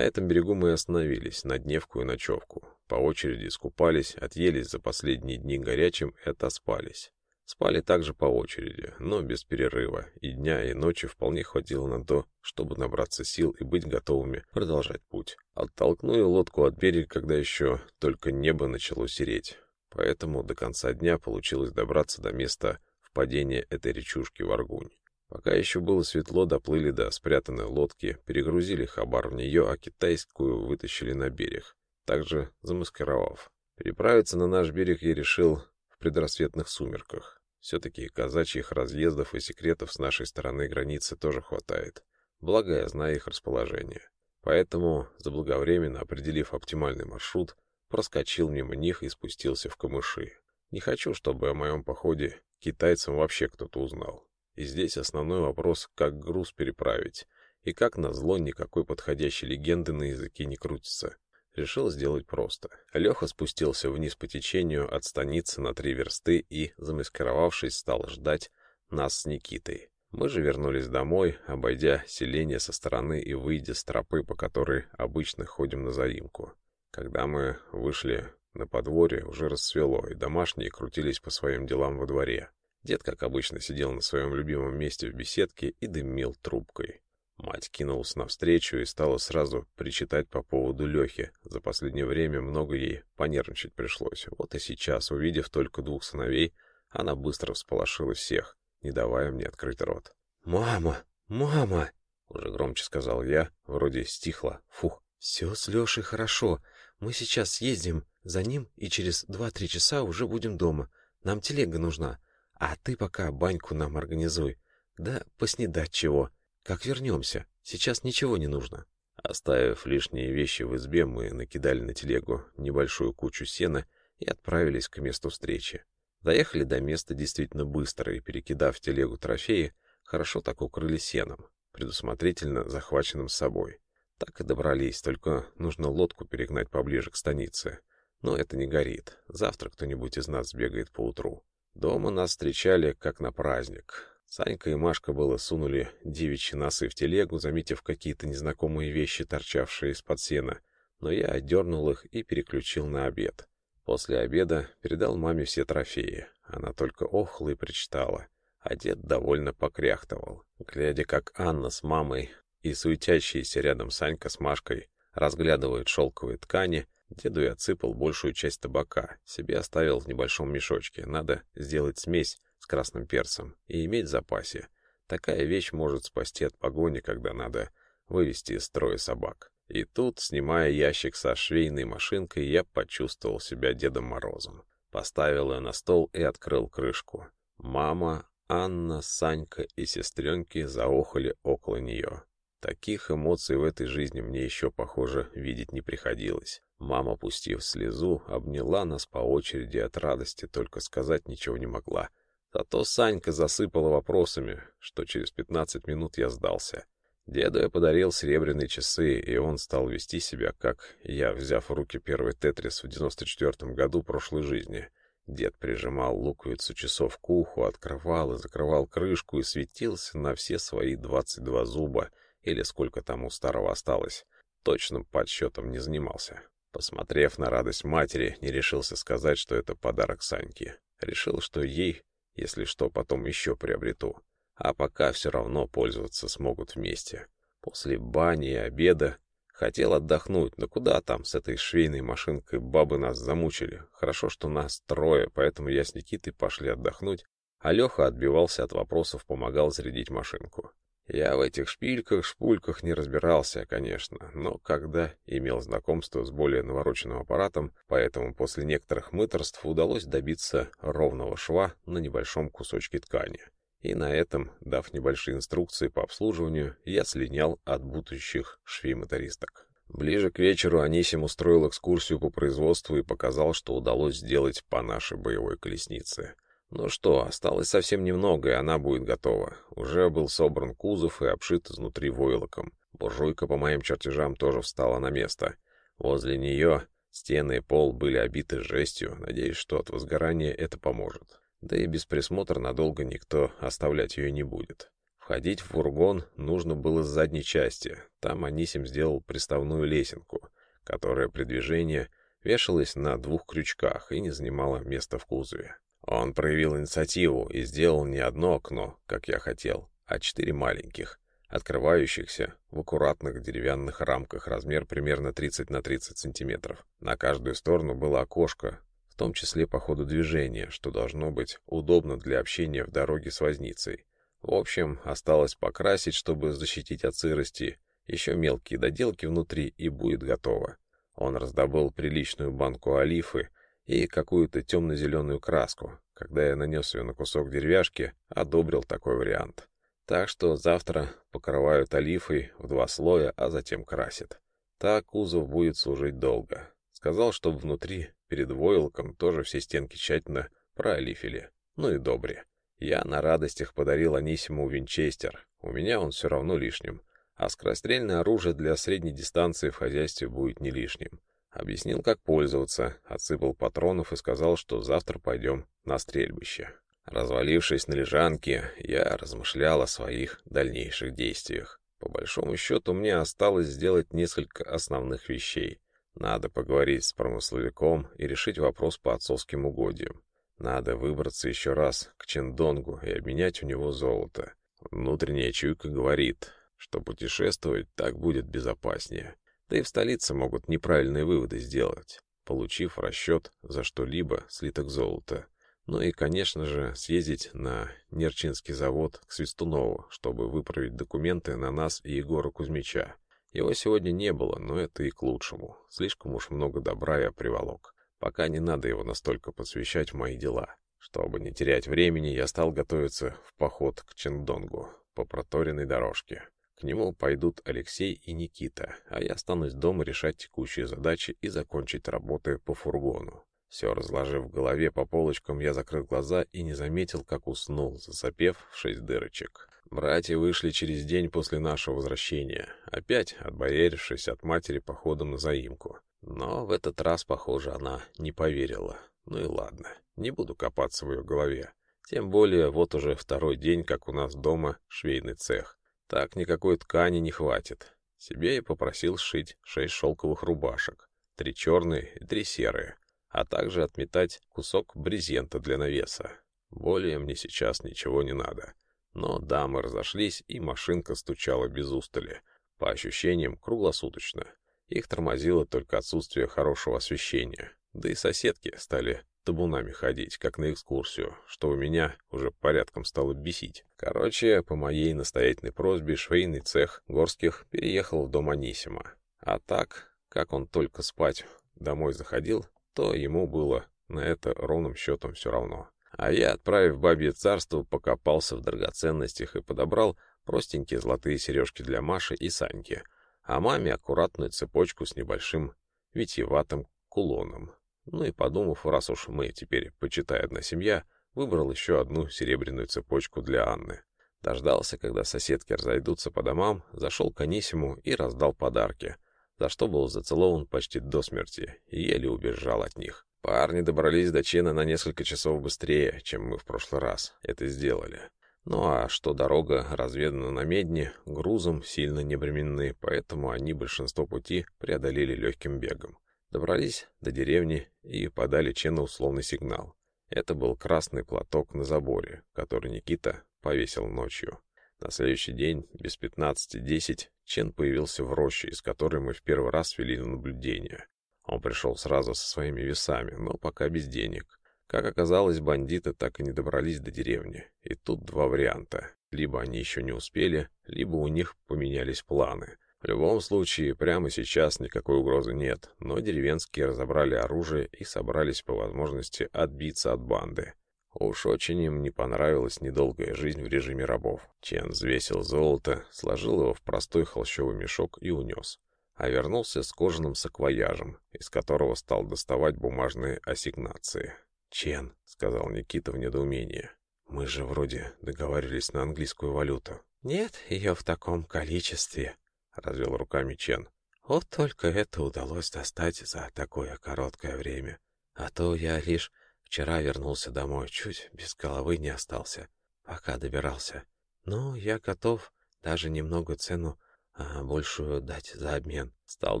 этом берегу мы остановились, на дневку и ночевку. По очереди скупались, отъелись за последние дни горячим и отоспались. Спали также по очереди, но без перерыва, и дня, и ночи вполне хватило на то, чтобы набраться сил и быть готовыми продолжать путь. Оттолкнули лодку от берега, когда еще только небо начало сереть. Поэтому до конца дня получилось добраться до места впадения этой речушки в Аргунь. Пока еще было светло, доплыли до спрятанной лодки, перегрузили хабар в нее, а китайскую вытащили на берег, также замаскировав. Переправиться на наш берег я решил в предрассветных сумерках. Все-таки казачьих разъездов и секретов с нашей стороны границы тоже хватает. Благо, я знаю их расположение. Поэтому, заблаговременно определив оптимальный маршрут, проскочил мимо них и спустился в камыши. Не хочу, чтобы о моем походе китайцам вообще кто-то узнал. И здесь основной вопрос, как груз переправить, и как назло никакой подходящей легенды на языке не крутится. Решил сделать просто. Леха спустился вниз по течению от станицы на три версты и, замаскировавшись, стал ждать нас с Никитой. Мы же вернулись домой, обойдя селение со стороны и выйдя с тропы, по которой обычно ходим на заимку. Когда мы вышли на подворье, уже расцвело, и домашние крутились по своим делам во дворе. Дед, как обычно, сидел на своем любимом месте в беседке и дымил трубкой. Мать кинулась навстречу и стала сразу причитать по поводу Лехи. За последнее время много ей понервничать пришлось. Вот и сейчас, увидев только двух сыновей, она быстро всполошила всех, не давая мне открыть рот. «Мама! Мама!» — уже громче сказал я, вроде стихло. «Фух, все с Лешей хорошо. Мы сейчас съездим за ним и через два-три часа уже будем дома. Нам телега нужна. А ты пока баньку нам организуй. Да поснедать чего. Как вернемся. Сейчас ничего не нужно. Оставив лишние вещи в избе, мы накидали на телегу небольшую кучу сена и отправились к месту встречи. Доехали до места действительно быстро и, перекидав телегу трофеи, хорошо так укрыли сеном, предусмотрительно захваченным с собой. Так и добрались, только нужно лодку перегнать поближе к станице. Но это не горит. Завтра кто-нибудь из нас сбегает поутру. Дома нас встречали, как на праздник. Санька и Машка было сунули девичьи носы в телегу, заметив какие-то незнакомые вещи, торчавшие из-под сена. Но я отдернул их и переключил на обед. После обеда передал маме все трофеи. Она только охла и причитала. А дед довольно покряхтывал, глядя, как Анна с мамой и суетящиеся рядом Санька с Машкой разглядывают шелковые ткани, деду я отсыпал большую часть табака, себе оставил в небольшом мешочке. Надо сделать смесь с красным перцем и иметь в запасе. Такая вещь может спасти от погони, когда надо вывести из строя собак. И тут, снимая ящик со швейной машинкой, я почувствовал себя Дедом Морозом. Поставил ее на стол и открыл крышку. Мама, Анна, Санька и сестренки заохали около нее. Таких эмоций в этой жизни мне еще, похоже, видеть не приходилось. Мама, пустив слезу, обняла нас по очереди от радости, только сказать ничего не могла. Зато Санька засыпала вопросами, что через 15 минут я сдался. Деду я подарил серебряные часы, и он стал вести себя, как я, взяв в руки первый тетрис в 94 году прошлой жизни. Дед прижимал луковицу часов к уху, открывал и закрывал крышку и светился на все свои 22 зуба, или сколько там у старого осталось. Точным подсчетом не занимался. Посмотрев на радость матери, не решился сказать, что это подарок Саньке. Решил, что ей если что, потом еще приобрету. А пока все равно пользоваться смогут вместе. После бани и обеда хотел отдохнуть, но куда там, с этой швейной машинкой бабы нас замучили. Хорошо, что нас трое, поэтому я с Никитой пошли отдохнуть, а Леха отбивался от вопросов, помогал зарядить машинку. Я в этих шпильках, шпульках не разбирался, конечно, но когда имел знакомство с более навороченным аппаратом, поэтому после некоторых мыторств удалось добиться ровного шва на небольшом кусочке ткани. И на этом, дав небольшие инструкции по обслуживанию, я слинял от будущих швей-мотористок. Ближе к вечеру Анисим устроил экскурсию по производству и показал, что удалось сделать по нашей боевой колеснице. Ну что, осталось совсем немного, и она будет готова. Уже был собран кузов и обшит изнутри войлоком. Буржуйка по моим чертежам тоже встала на место. Возле нее стены и пол были обиты жестью, надеюсь, что от возгорания это поможет. Да и без присмотра надолго никто оставлять ее не будет. Входить в фургон нужно было с задней части. Там Анисим сделал приставную лесенку, которая при движении вешалась на двух крючках и не занимала места в кузове. Он проявил инициативу и сделал не одно окно, как я хотел, а четыре маленьких, открывающихся в аккуратных деревянных рамках размер примерно 30 на 30 сантиметров. На каждую сторону было окошко, в том числе по ходу движения, что должно быть удобно для общения в дороге с возницей. В общем, осталось покрасить, чтобы защитить от сырости, еще мелкие доделки внутри и будет готово. Он раздобыл приличную банку олифы, и какую-то темно-зеленую краску. Когда я нанес ее на кусок деревяшки, одобрил такой вариант. Так что завтра покрывают олифой в два слоя, а затем красят. Так кузов будет служить долго. Сказал, чтобы внутри, перед войлоком, тоже все стенки тщательно проолифили. Ну и добре. Я на радостях подарил Анисиму винчестер. У меня он все равно лишним. А скорострельное оружие для средней дистанции в хозяйстве будет не лишним. Объяснил, как пользоваться, отсыпал патронов и сказал, что завтра пойдем на стрельбище. Развалившись на лежанке, я размышлял о своих дальнейших действиях. По большому счету, мне осталось сделать несколько основных вещей. Надо поговорить с промысловиком и решить вопрос по отцовским угодьям. Надо выбраться еще раз к Чендонгу и обменять у него золото. Внутренняя чуйка говорит, что путешествовать так будет безопаснее. Да и в столице могут неправильные выводы сделать, получив расчет за что-либо слиток золота. Ну и, конечно же, съездить на Нерчинский завод к Свистунову, чтобы выправить документы на нас и Егора Кузьмича. Его сегодня не было, но это и к лучшему. Слишком уж много добра я приволок. Пока не надо его настолько посвящать в мои дела. Чтобы не терять времени, я стал готовиться в поход к Чендонгу по проторенной дорожке. К нему пойдут Алексей и Никита, а я останусь дома решать текущие задачи и закончить работы по фургону. Все разложив в голове по полочкам, я закрыл глаза и не заметил, как уснул, засопев в шесть дырочек. Братья вышли через день после нашего возвращения, опять отбоярившись от матери походом на заимку. Но в этот раз, похоже, она не поверила. Ну и ладно, не буду копаться в ее голове. Тем более, вот уже второй день, как у нас дома швейный цех. Так никакой ткани не хватит. Себе я попросил сшить шесть шелковых рубашек, три черные и три серые, а также отметать кусок брезента для навеса. Более мне сейчас ничего не надо. Но дамы разошлись, и машинка стучала без устали, по ощущениям круглосуточно. Их тормозило только отсутствие хорошего освещения, да и соседки стали табунами ходить, как на экскурсию, что у меня уже порядком стало бесить. Короче, по моей настоятельной просьбе швейный цех Горских переехал в дом Анисима. А так, как он только спать домой заходил, то ему было на это ровным счетом все равно. А я, отправив бабье царство, покопался в драгоценностях и подобрал простенькие золотые сережки для Маши и Саньки, а маме аккуратную цепочку с небольшим витиеватым кулоном. Ну и подумав, раз уж мы теперь, почитай, одна семья, выбрал еще одну серебряную цепочку для Анны. Дождался, когда соседки разойдутся по домам, зашел к Анисиму и раздал подарки, за что был зацелован почти до смерти и еле убежал от них. Парни добрались до Чена на несколько часов быстрее, чем мы в прошлый раз это сделали. Ну а что дорога разведана на медне, грузом сильно не бременны, поэтому они большинство пути преодолели легким бегом. Добрались до деревни и подали Чену условный сигнал. Это был красный платок на заборе, который Никита повесил ночью. На следующий день, без пятнадцати десять, Чен появился в роще, из которой мы в первый раз вели наблюдение. Он пришел сразу со своими весами, но пока без денег. Как оказалось, бандиты так и не добрались до деревни. И тут два варианта. Либо они еще не успели, либо у них поменялись планы. В любом случае, прямо сейчас никакой угрозы нет, но деревенские разобрали оружие и собрались по возможности отбиться от банды. Уж очень им не понравилась недолгая жизнь в режиме рабов. Чен взвесил золото, сложил его в простой холщовый мешок и унес а вернулся с кожаным саквояжем, из которого стал доставать бумажные ассигнации. «Чен», — сказал Никита в недоумении, — «мы же вроде договаривались на английскую валюту». «Нет ее в таком количестве», — развел руками Чен. «Вот только это удалось достать за такое короткое время. А то я лишь вчера вернулся домой, чуть без головы не остался, пока добирался. Но я готов даже немного цену а большую дать за обмен. Стал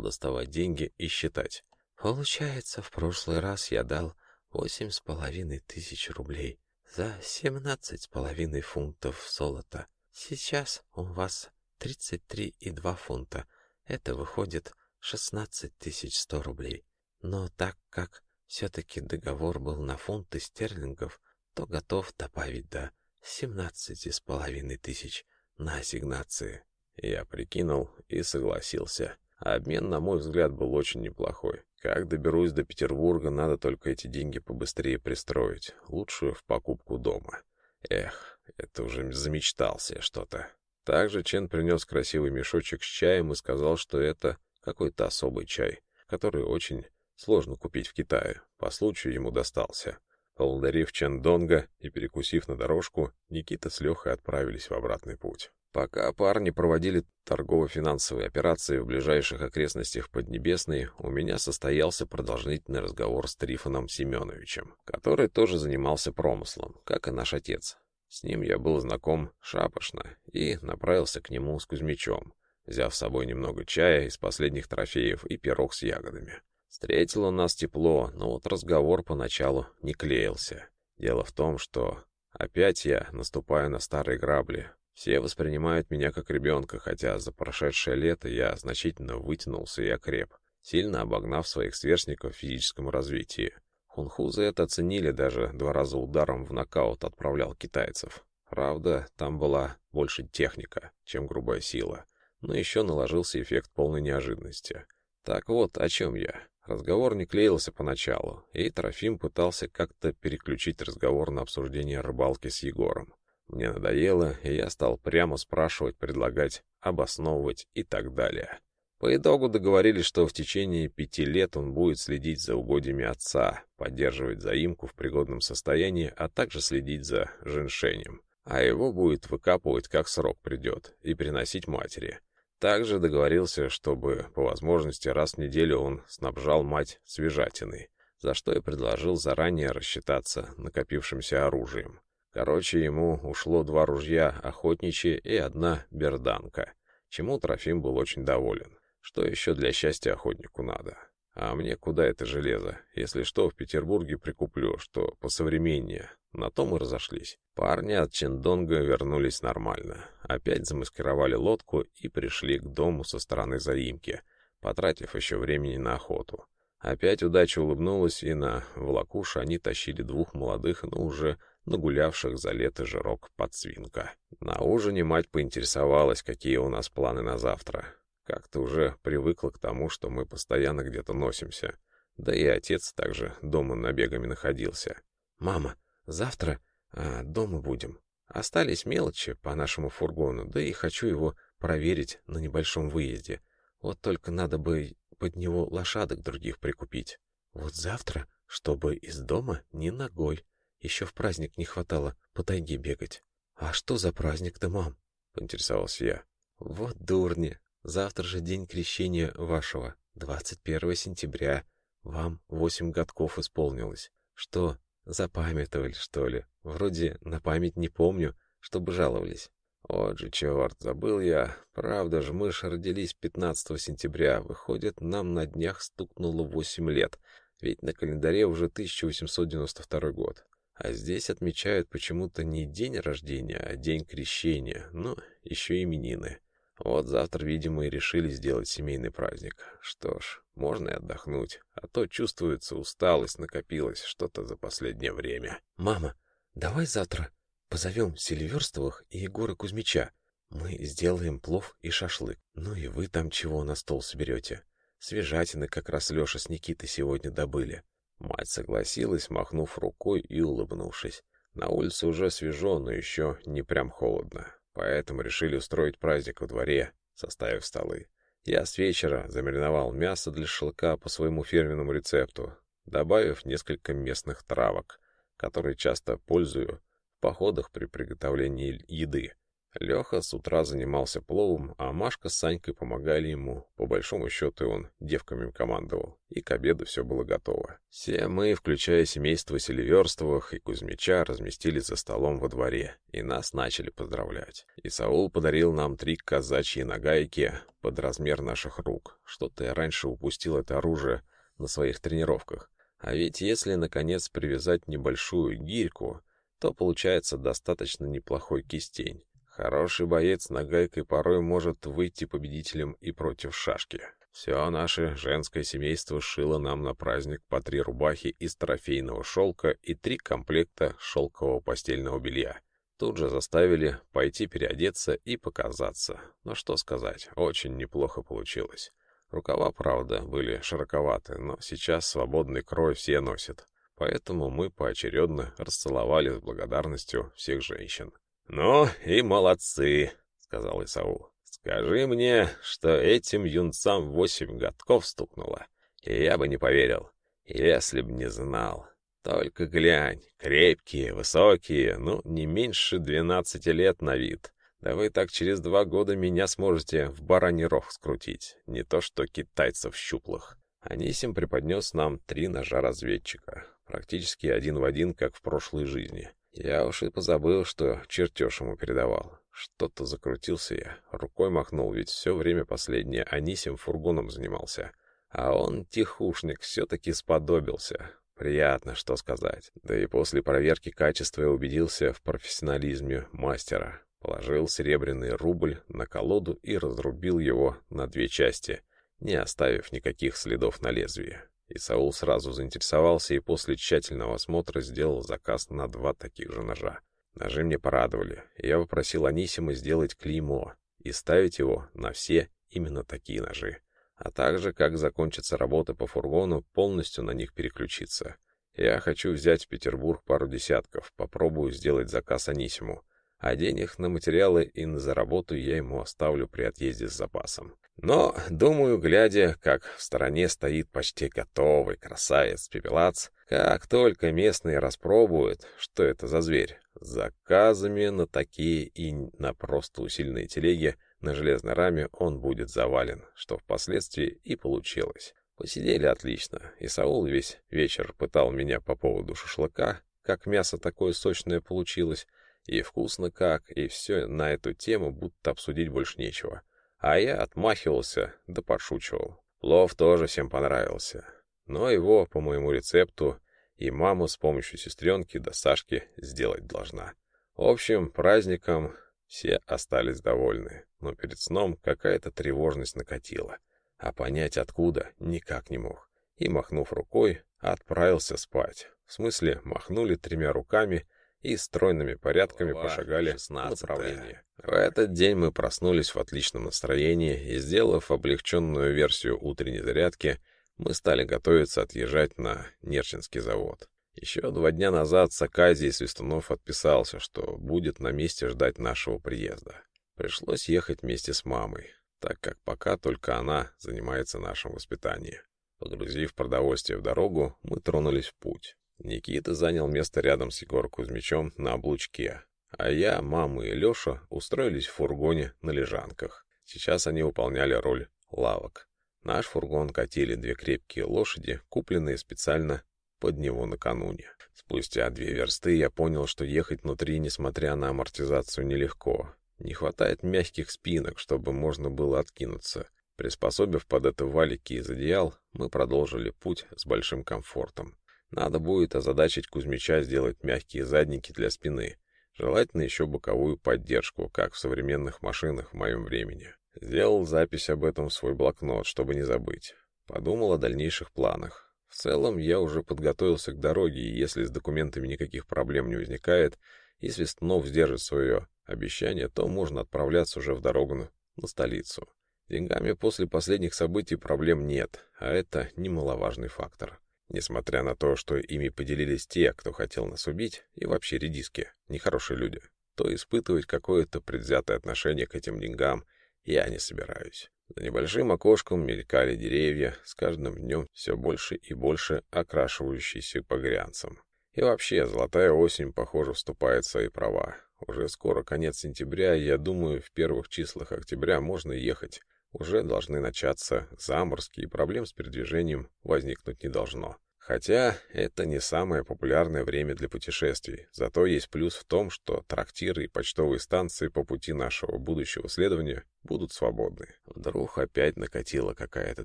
доставать деньги и считать. Получается, в прошлый раз я дал восемь с половиной тысяч рублей за семнадцать с половиной фунтов золота. Сейчас у вас тридцать три и два фунта. Это выходит шестнадцать тысяч сто рублей. Но так как все-таки договор был на фунты стерлингов, то готов добавить до семнадцати с половиной тысяч на ассигнации. Я прикинул и согласился. Обмен, на мой взгляд, был очень неплохой. Как доберусь до Петербурга, надо только эти деньги побыстрее пристроить. Лучше в покупку дома. Эх, это уже замечтался что-то. Также Чен принес красивый мешочек с чаем и сказал, что это какой-то особый чай, который очень сложно купить в Китае. По случаю ему достался. Поблагодарив Чен Донга и перекусив на дорожку, Никита с Лехой отправились в обратный путь. Пока парни проводили торгово-финансовые операции в ближайших окрестностях Поднебесной, у меня состоялся продолжительный разговор с Трифоном Семеновичем, который тоже занимался промыслом, как и наш отец. С ним я был знаком шапошно и направился к нему с Кузьмичом, взяв с собой немного чая из последних трофеев и пирог с ягодами. Встретил он нас тепло, но вот разговор поначалу не клеился. Дело в том, что опять я наступаю на старые грабли, все воспринимают меня как ребенка, хотя за прошедшее лето я значительно вытянулся и окреп, сильно обогнав своих сверстников в физическом развитии. Хунхузы это оценили, даже два раза ударом в нокаут отправлял китайцев. Правда, там была больше техника, чем грубая сила, но еще наложился эффект полной неожиданности. Так вот, о чем я. Разговор не клеился поначалу, и Трофим пытался как-то переключить разговор на обсуждение рыбалки с Егором. Мне надоело, и я стал прямо спрашивать, предлагать, обосновывать и так далее. По итогу договорились, что в течение пяти лет он будет следить за угодьями отца, поддерживать заимку в пригодном состоянии, а также следить за женьшенем. А его будет выкапывать, как срок придет, и приносить матери. Также договорился, чтобы по возможности раз в неделю он снабжал мать свежатиной, за что я предложил заранее рассчитаться накопившимся оружием. Короче, ему ушло два ружья охотничьи и одна берданка, чему Трофим был очень доволен. Что еще для счастья охотнику надо? А мне куда это железо? Если что, в Петербурге прикуплю, что посовременнее. На том мы разошлись. Парни от Чендонга вернулись нормально. Опять замаскировали лодку и пришли к дому со стороны заимки, потратив еще времени на охоту. Опять удача улыбнулась, и на волокуш они тащили двух молодых, но уже нагулявших за лето жирок подсвинка. На ужине мать поинтересовалась, какие у нас планы на завтра. Как-то уже привыкла к тому, что мы постоянно где-то носимся. Да и отец также дома набегами находился. «Мама, завтра а, дома будем. Остались мелочи по нашему фургону, да и хочу его проверить на небольшом выезде. Вот только надо бы под него лошадок других прикупить. Вот завтра, чтобы из дома ни ногой. Еще в праздник не хватало по тайге бегать. А что за праздник-то, мам? Поинтересовался я. Вот дурни. Завтра же день крещения вашего, 21 сентября. Вам восемь годков исполнилось. Что, запамятовали, что ли? Вроде на память не помню, чтобы жаловались. Вот же черт, забыл я. Правда же, мы же родились 15 сентября. Выходит, нам на днях стукнуло восемь лет. Ведь на календаре уже 1892 год. А здесь отмечают почему-то не день рождения, а день крещения, ну, еще именины. Вот завтра, видимо, и решили сделать семейный праздник. Что ж, можно и отдохнуть, а то чувствуется усталость накопилась что-то за последнее время. «Мама, давай завтра позовем Селиверстовых и Егора Кузьмича. Мы сделаем плов и шашлык. Ну и вы там чего на стол соберете? Свежатины как раз Леша с Никитой сегодня добыли. Мать согласилась, махнув рукой и улыбнувшись. На улице уже свежо, но еще не прям холодно. Поэтому решили устроить праздник во дворе, составив столы. Я с вечера замариновал мясо для шелка по своему фирменному рецепту, добавив несколько местных травок, которые часто пользую в походах при приготовлении еды. Леха с утра занимался пловом, а Машка с Санькой помогали ему. По большому счету он девками командовал, и к обеду все было готово. Все мы, включая семейство Селиверстовых и Кузьмича, разместились за столом во дворе, и нас начали поздравлять. И Саул подарил нам три казачьи нагайки под размер наших рук. Что-то я раньше упустил это оружие на своих тренировках. А ведь если, наконец, привязать небольшую гирьку, то получается достаточно неплохой кистень. Хороший боец на гайкой порой может выйти победителем и против шашки. Все наше женское семейство шило нам на праздник по три рубахи из трофейного шелка и три комплекта шелкового постельного белья. Тут же заставили пойти переодеться и показаться. Но что сказать, очень неплохо получилось. Рукава, правда, были широковаты, но сейчас свободный крой все носят. Поэтому мы поочередно расцеловали с благодарностью всех женщин. «Ну и молодцы», — сказал Исаул. «Скажи мне, что этим юнцам восемь годков стукнуло, и я бы не поверил, если б не знал. Только глянь, крепкие, высокие, ну, не меньше двенадцати лет на вид. Да вы так через два года меня сможете в бараний рог скрутить, не то что китайцев щуплых». Анисим преподнес нам три ножа разведчика, практически один в один, как в прошлой жизни. Я уж и позабыл, что чертеж ему передавал. Что-то закрутился я, рукой махнул, ведь все время последнее Анисим фургоном занимался. А он, тихушник, все-таки сподобился. Приятно, что сказать. Да и после проверки качества я убедился в профессионализме мастера. Положил серебряный рубль на колоду и разрубил его на две части, не оставив никаких следов на лезвии. И Саул сразу заинтересовался и после тщательного осмотра сделал заказ на два таких же ножа. Ножи мне порадовали, я попросил Анисима сделать клеймо и ставить его на все именно такие ножи. А также, как закончится работа по фургону, полностью на них переключиться. Я хочу взять в Петербург пару десятков, попробую сделать заказ Анисиму. А денег на материалы и на заработу я ему оставлю при отъезде с запасом. Но, думаю, глядя, как в стороне стоит почти готовый красавец-пепелац, как только местные распробуют, что это за зверь, заказами на такие и на просто усиленные телеги на железной раме он будет завален, что впоследствии и получилось. Посидели отлично, и Саул весь вечер пытал меня по поводу шашлыка, как мясо такое сочное получилось, и вкусно как, и все на эту тему, будто обсудить больше нечего. А я отмахивался да подшучивал. Плов тоже всем понравился. Но его, по моему рецепту, и маму с помощью сестренки до Сашки сделать должна. В общем, праздником все остались довольны, но перед сном какая-то тревожность накатила, а понять откуда никак не мог. И, махнув рукой, отправился спать. В смысле, махнули тремя руками и стройными порядками Глава пошагали 16. в направлении. В этот день мы проснулись в отличном настроении и, сделав облегченную версию утренней зарядки, мы стали готовиться отъезжать на Нерчинский завод. Еще два дня назад Саказий Свистунов отписался, что будет на месте ждать нашего приезда. Пришлось ехать вместе с мамой, так как пока только она занимается нашим воспитанием. Погрузив продовольствие в дорогу, мы тронулись в путь. Никита занял место рядом с Егор Кузьмичем на облучке, а я, мама и Леша устроились в фургоне на лежанках. Сейчас они выполняли роль лавок. Наш фургон катили две крепкие лошади, купленные специально под него накануне. Спустя две версты я понял, что ехать внутри, несмотря на амортизацию, нелегко. Не хватает мягких спинок, чтобы можно было откинуться. Приспособив под это валики из одеял, мы продолжили путь с большим комфортом. Надо будет озадачить Кузьмича сделать мягкие задники для спины. Желательно еще боковую поддержку, как в современных машинах в моем времени. Сделал запись об этом в свой блокнот, чтобы не забыть. Подумал о дальнейших планах. В целом, я уже подготовился к дороге, и если с документами никаких проблем не возникает, и Свистунов сдержит свое обещание, то можно отправляться уже в дорогу на столицу. Деньгами после последних событий проблем нет, а это немаловажный фактор. Несмотря на то, что ими поделились те, кто хотел нас убить, и вообще редиски, нехорошие люди, то испытывать какое-то предвзятое отношение к этим деньгам я не собираюсь. За небольшим окошком мелькали деревья, с каждым днем все больше и больше окрашивающиеся багрянцем. И вообще, золотая осень, похоже, вступает в свои права. Уже скоро конец сентября, и я думаю, в первых числах октября можно ехать уже должны начаться заморозки, и проблем с передвижением возникнуть не должно. Хотя это не самое популярное время для путешествий, зато есть плюс в том, что трактиры и почтовые станции по пути нашего будущего следования будут свободны. Вдруг опять накатила какая-то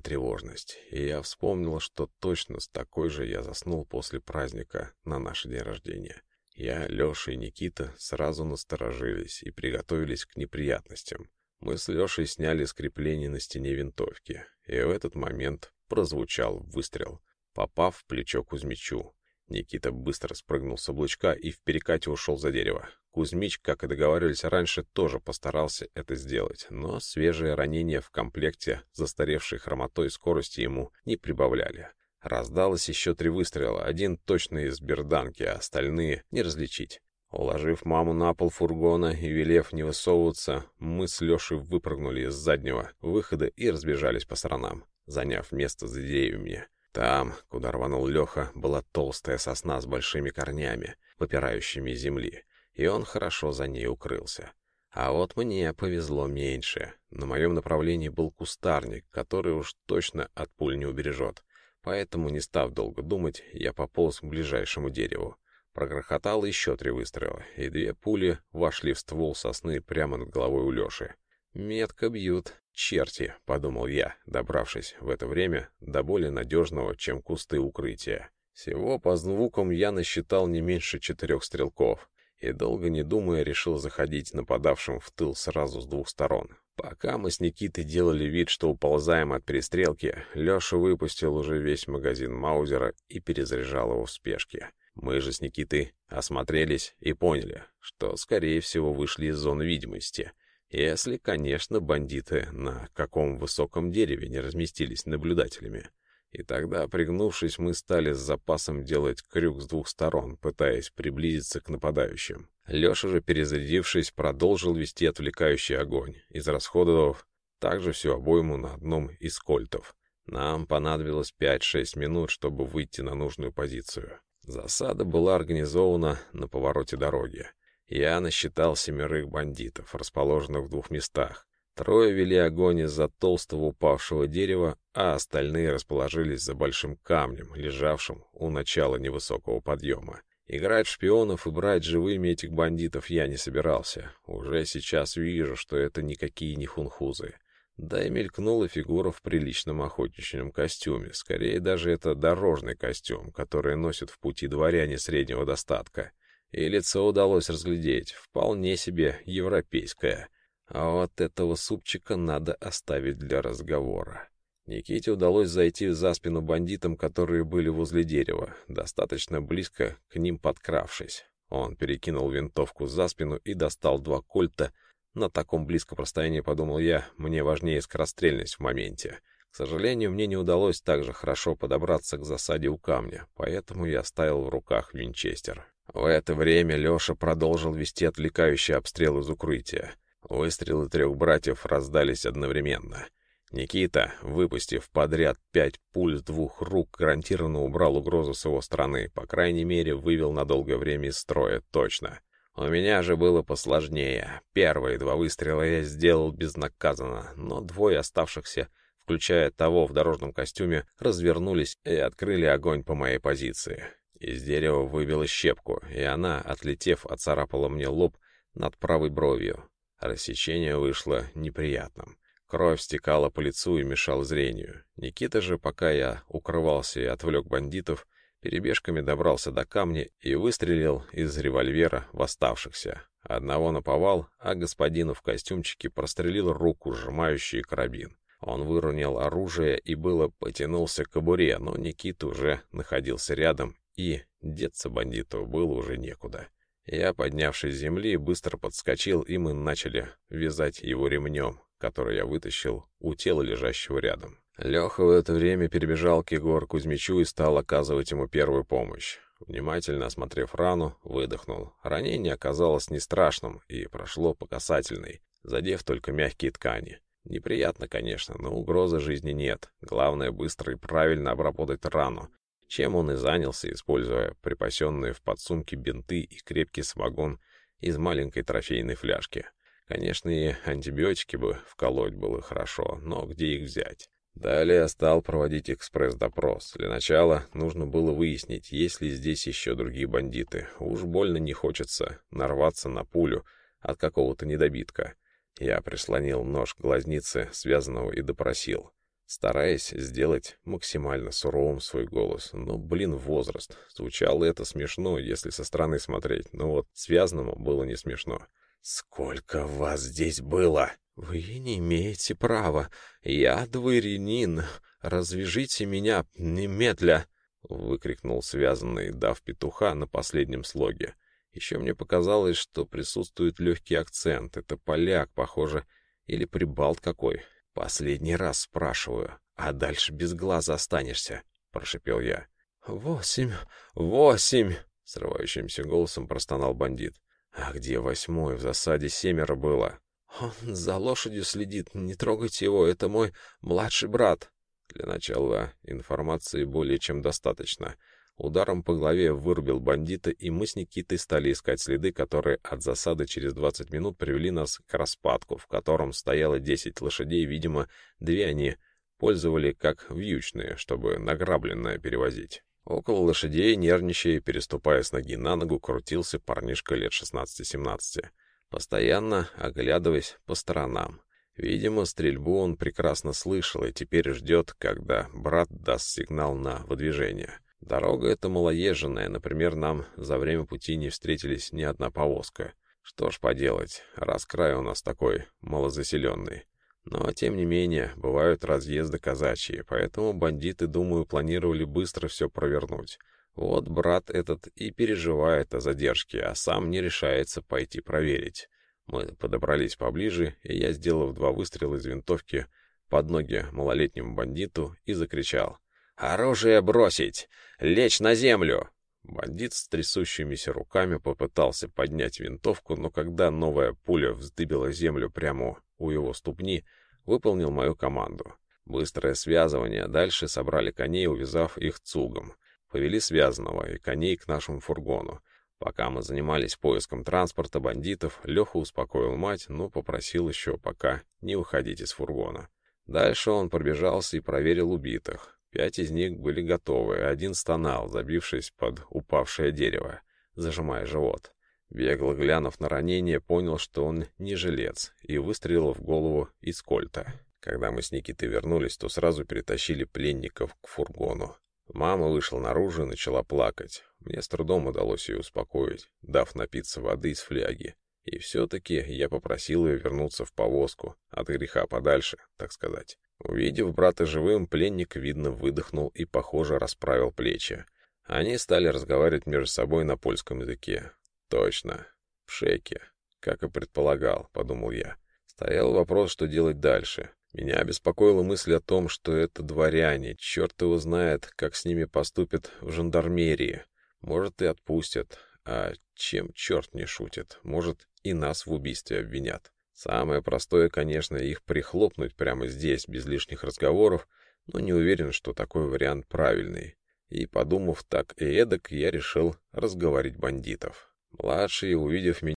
тревожность, и я вспомнил, что точно с такой же я заснул после праздника на наш день рождения. Я, Леша и Никита сразу насторожились и приготовились к неприятностям. Мы с Лешей сняли скрепление на стене винтовки, и в этот момент прозвучал выстрел, попав в плечо Кузьмичу. Никита быстро спрыгнул с облачка и в перекате ушел за дерево. Кузьмич, как и договаривались раньше, тоже постарался это сделать, но свежие ранения в комплекте, застаревшей хромотой и скорости ему не прибавляли. Раздалось еще три выстрела, один точно из берданки, а остальные не различить. Уложив маму на пол фургона и велев не высовываться, мы с Лешей выпрыгнули из заднего выхода и разбежались по сторонам, заняв место за деревьями. Там, куда рванул Леха, была толстая сосна с большими корнями, попирающими земли, и он хорошо за ней укрылся. А вот мне повезло меньше. На моем направлении был кустарник, который уж точно от пуль не убережет. Поэтому, не став долго думать, я пополз к ближайшему дереву. Прогрохотало еще три выстрела, и две пули вошли в ствол сосны прямо над головой у Леши. «Метко бьют, черти», — подумал я, добравшись в это время до более надежного, чем кусты укрытия. Всего по звукам я насчитал не меньше четырех стрелков, и долго не думая решил заходить нападавшим в тыл сразу с двух сторон. Пока мы с Никитой делали вид, что уползаем от перестрелки, Леша выпустил уже весь магазин Маузера и перезаряжал его в спешке. Мы же с Никитой осмотрелись и поняли, что, скорее всего, вышли из зоны видимости. Если, конечно, бандиты на каком высоком дереве не разместились наблюдателями. И тогда, пригнувшись, мы стали с запасом делать крюк с двух сторон, пытаясь приблизиться к нападающим. Леша же, перезарядившись, продолжил вести отвлекающий огонь, израсходовав также всю обойму на одном из кольтов. Нам понадобилось 5-6 минут, чтобы выйти на нужную позицию. Засада была организована на повороте дороги. Я насчитал семерых бандитов, расположенных в двух местах. Трое вели огонь из-за толстого упавшего дерева, а остальные расположились за большим камнем, лежавшим у начала невысокого подъема. Играть в шпионов и брать живыми этих бандитов я не собирался. Уже сейчас вижу, что это никакие не хунхузы. Да и мелькнула фигура в приличном охотничьем костюме. Скорее даже это дорожный костюм, который носят в пути дворяне среднего достатка. И лицо удалось разглядеть, вполне себе европейское. А вот этого супчика надо оставить для разговора. Никите удалось зайти за спину бандитам, которые были возле дерева, достаточно близко к ним подкравшись. Он перекинул винтовку за спину и достал два кольта, на таком близком расстоянии, подумал я, мне важнее скорострельность в моменте. К сожалению, мне не удалось так же хорошо подобраться к засаде у камня, поэтому я оставил в руках винчестер. В это время Леша продолжил вести отвлекающий обстрел из укрытия. Выстрелы трех братьев раздались одновременно. Никита, выпустив подряд пять пуль с двух рук, гарантированно убрал угрозу с его стороны, по крайней мере, вывел на долгое время из строя, точно. У меня же было посложнее. Первые два выстрела я сделал безнаказанно, но двое оставшихся, включая того в дорожном костюме, развернулись и открыли огонь по моей позиции. Из дерева выбила щепку, и она, отлетев, оцарапала мне лоб над правой бровью. Рассечение вышло неприятным. Кровь стекала по лицу и мешала зрению. Никита же, пока я укрывался и отвлек бандитов, перебежками добрался до камня и выстрелил из револьвера в оставшихся. Одного наповал, а господину в костюмчике прострелил руку, сжимающую карабин. Он выронил оружие и было потянулся к кобуре, но Никита уже находился рядом, и деться бандиту было уже некуда. Я, поднявшись с земли, быстро подскочил, и мы начали вязать его ремнем, который я вытащил у тела, лежащего рядом. Леха в это время перебежал к Егору Кузьмичу и стал оказывать ему первую помощь. Внимательно осмотрев рану, выдохнул. Ранение оказалось не страшным и прошло по касательной, задев только мягкие ткани. Неприятно, конечно, но угрозы жизни нет. Главное быстро и правильно обработать рану, чем он и занялся, используя припасенные в подсумке бинты и крепкий самогон из маленькой трофейной фляжки. Конечно, и антибиотики бы вколоть было хорошо, но где их взять? Далее стал проводить экспресс-допрос. Для начала нужно было выяснить, есть ли здесь еще другие бандиты. Уж больно не хочется нарваться на пулю от какого-то недобитка. Я прислонил нож к глазнице связанного и допросил, стараясь сделать максимально суровым свой голос. Но, блин, возраст. Звучало это смешно, если со стороны смотреть, но вот связанному было не смешно. «Сколько вас здесь было?» «Вы не имеете права. Я дворянин. Развяжите меня немедля!» — выкрикнул связанный, дав петуха на последнем слоге. Еще мне показалось, что присутствует легкий акцент. Это поляк, похоже, или прибалт какой. «Последний раз спрашиваю, а дальше без глаза останешься», — прошипел я. «Восемь! Восемь!» — срывающимся голосом простонал бандит. «А где восьмой? В засаде семеро было». «Он за лошадью следит. Не трогайте его. Это мой младший брат». Для начала информации более чем достаточно. Ударом по голове вырубил бандита, и мы с Никитой стали искать следы, которые от засады через 20 минут привели нас к распадку, в котором стояло 10 лошадей, видимо, две они пользовали как вьючные, чтобы награбленное перевозить. Около лошадей, нервничая и переступая с ноги на ногу, крутился парнишка лет 16-17, постоянно оглядываясь по сторонам. Видимо, стрельбу он прекрасно слышал и теперь ждет, когда брат даст сигнал на выдвижение. Дорога эта малоезженная, например, нам за время пути не встретились ни одна повозка. Что ж поделать, раз край у нас такой малозаселенный. Но, тем не менее, бывают разъезды казачьи, поэтому бандиты, думаю, планировали быстро все провернуть. Вот брат этот и переживает о задержке, а сам не решается пойти проверить. Мы подобрались поближе, и я, сделав два выстрела из винтовки под ноги малолетнему бандиту, и закричал «Оружие бросить! Лечь на землю!» Бандит с трясущимися руками попытался поднять винтовку, но когда новая пуля вздыбила землю прямо у его ступни, выполнил мою команду. Быстрое связывание, дальше собрали коней, увязав их цугом. Повели связанного и коней к нашему фургону. Пока мы занимались поиском транспорта бандитов, Леха успокоил мать, но попросил еще пока не уходить из фургона. Дальше он пробежался и проверил убитых. Пять из них были готовы, один стонал, забившись под упавшее дерево, зажимая живот. Бегло глянув на ранение, понял, что он не жилец, и выстрелил в голову из кольта. Когда мы с Никитой вернулись, то сразу перетащили пленников к фургону. Мама вышла наружу и начала плакать. Мне с трудом удалось ее успокоить, дав напиться воды из фляги. И все-таки я попросил ее вернуться в повозку, от греха подальше, так сказать. Увидев брата живым, пленник, видно, выдохнул и, похоже, расправил плечи. Они стали разговаривать между собой на польском языке. Точно. В шеке. Как и предполагал, подумал я. Стоял вопрос, что делать дальше. Меня беспокоила мысль о том, что это дворяне, черт его знает, как с ними поступят в жандармерии. Может, и отпустят, а чем черт не шутит, может, и нас в убийстве обвинят. Самое простое, конечно, их прихлопнуть прямо здесь, без лишних разговоров, но не уверен, что такой вариант правильный. И, подумав так и эдак, я решил разговорить бандитов. Младшие, увидев меня,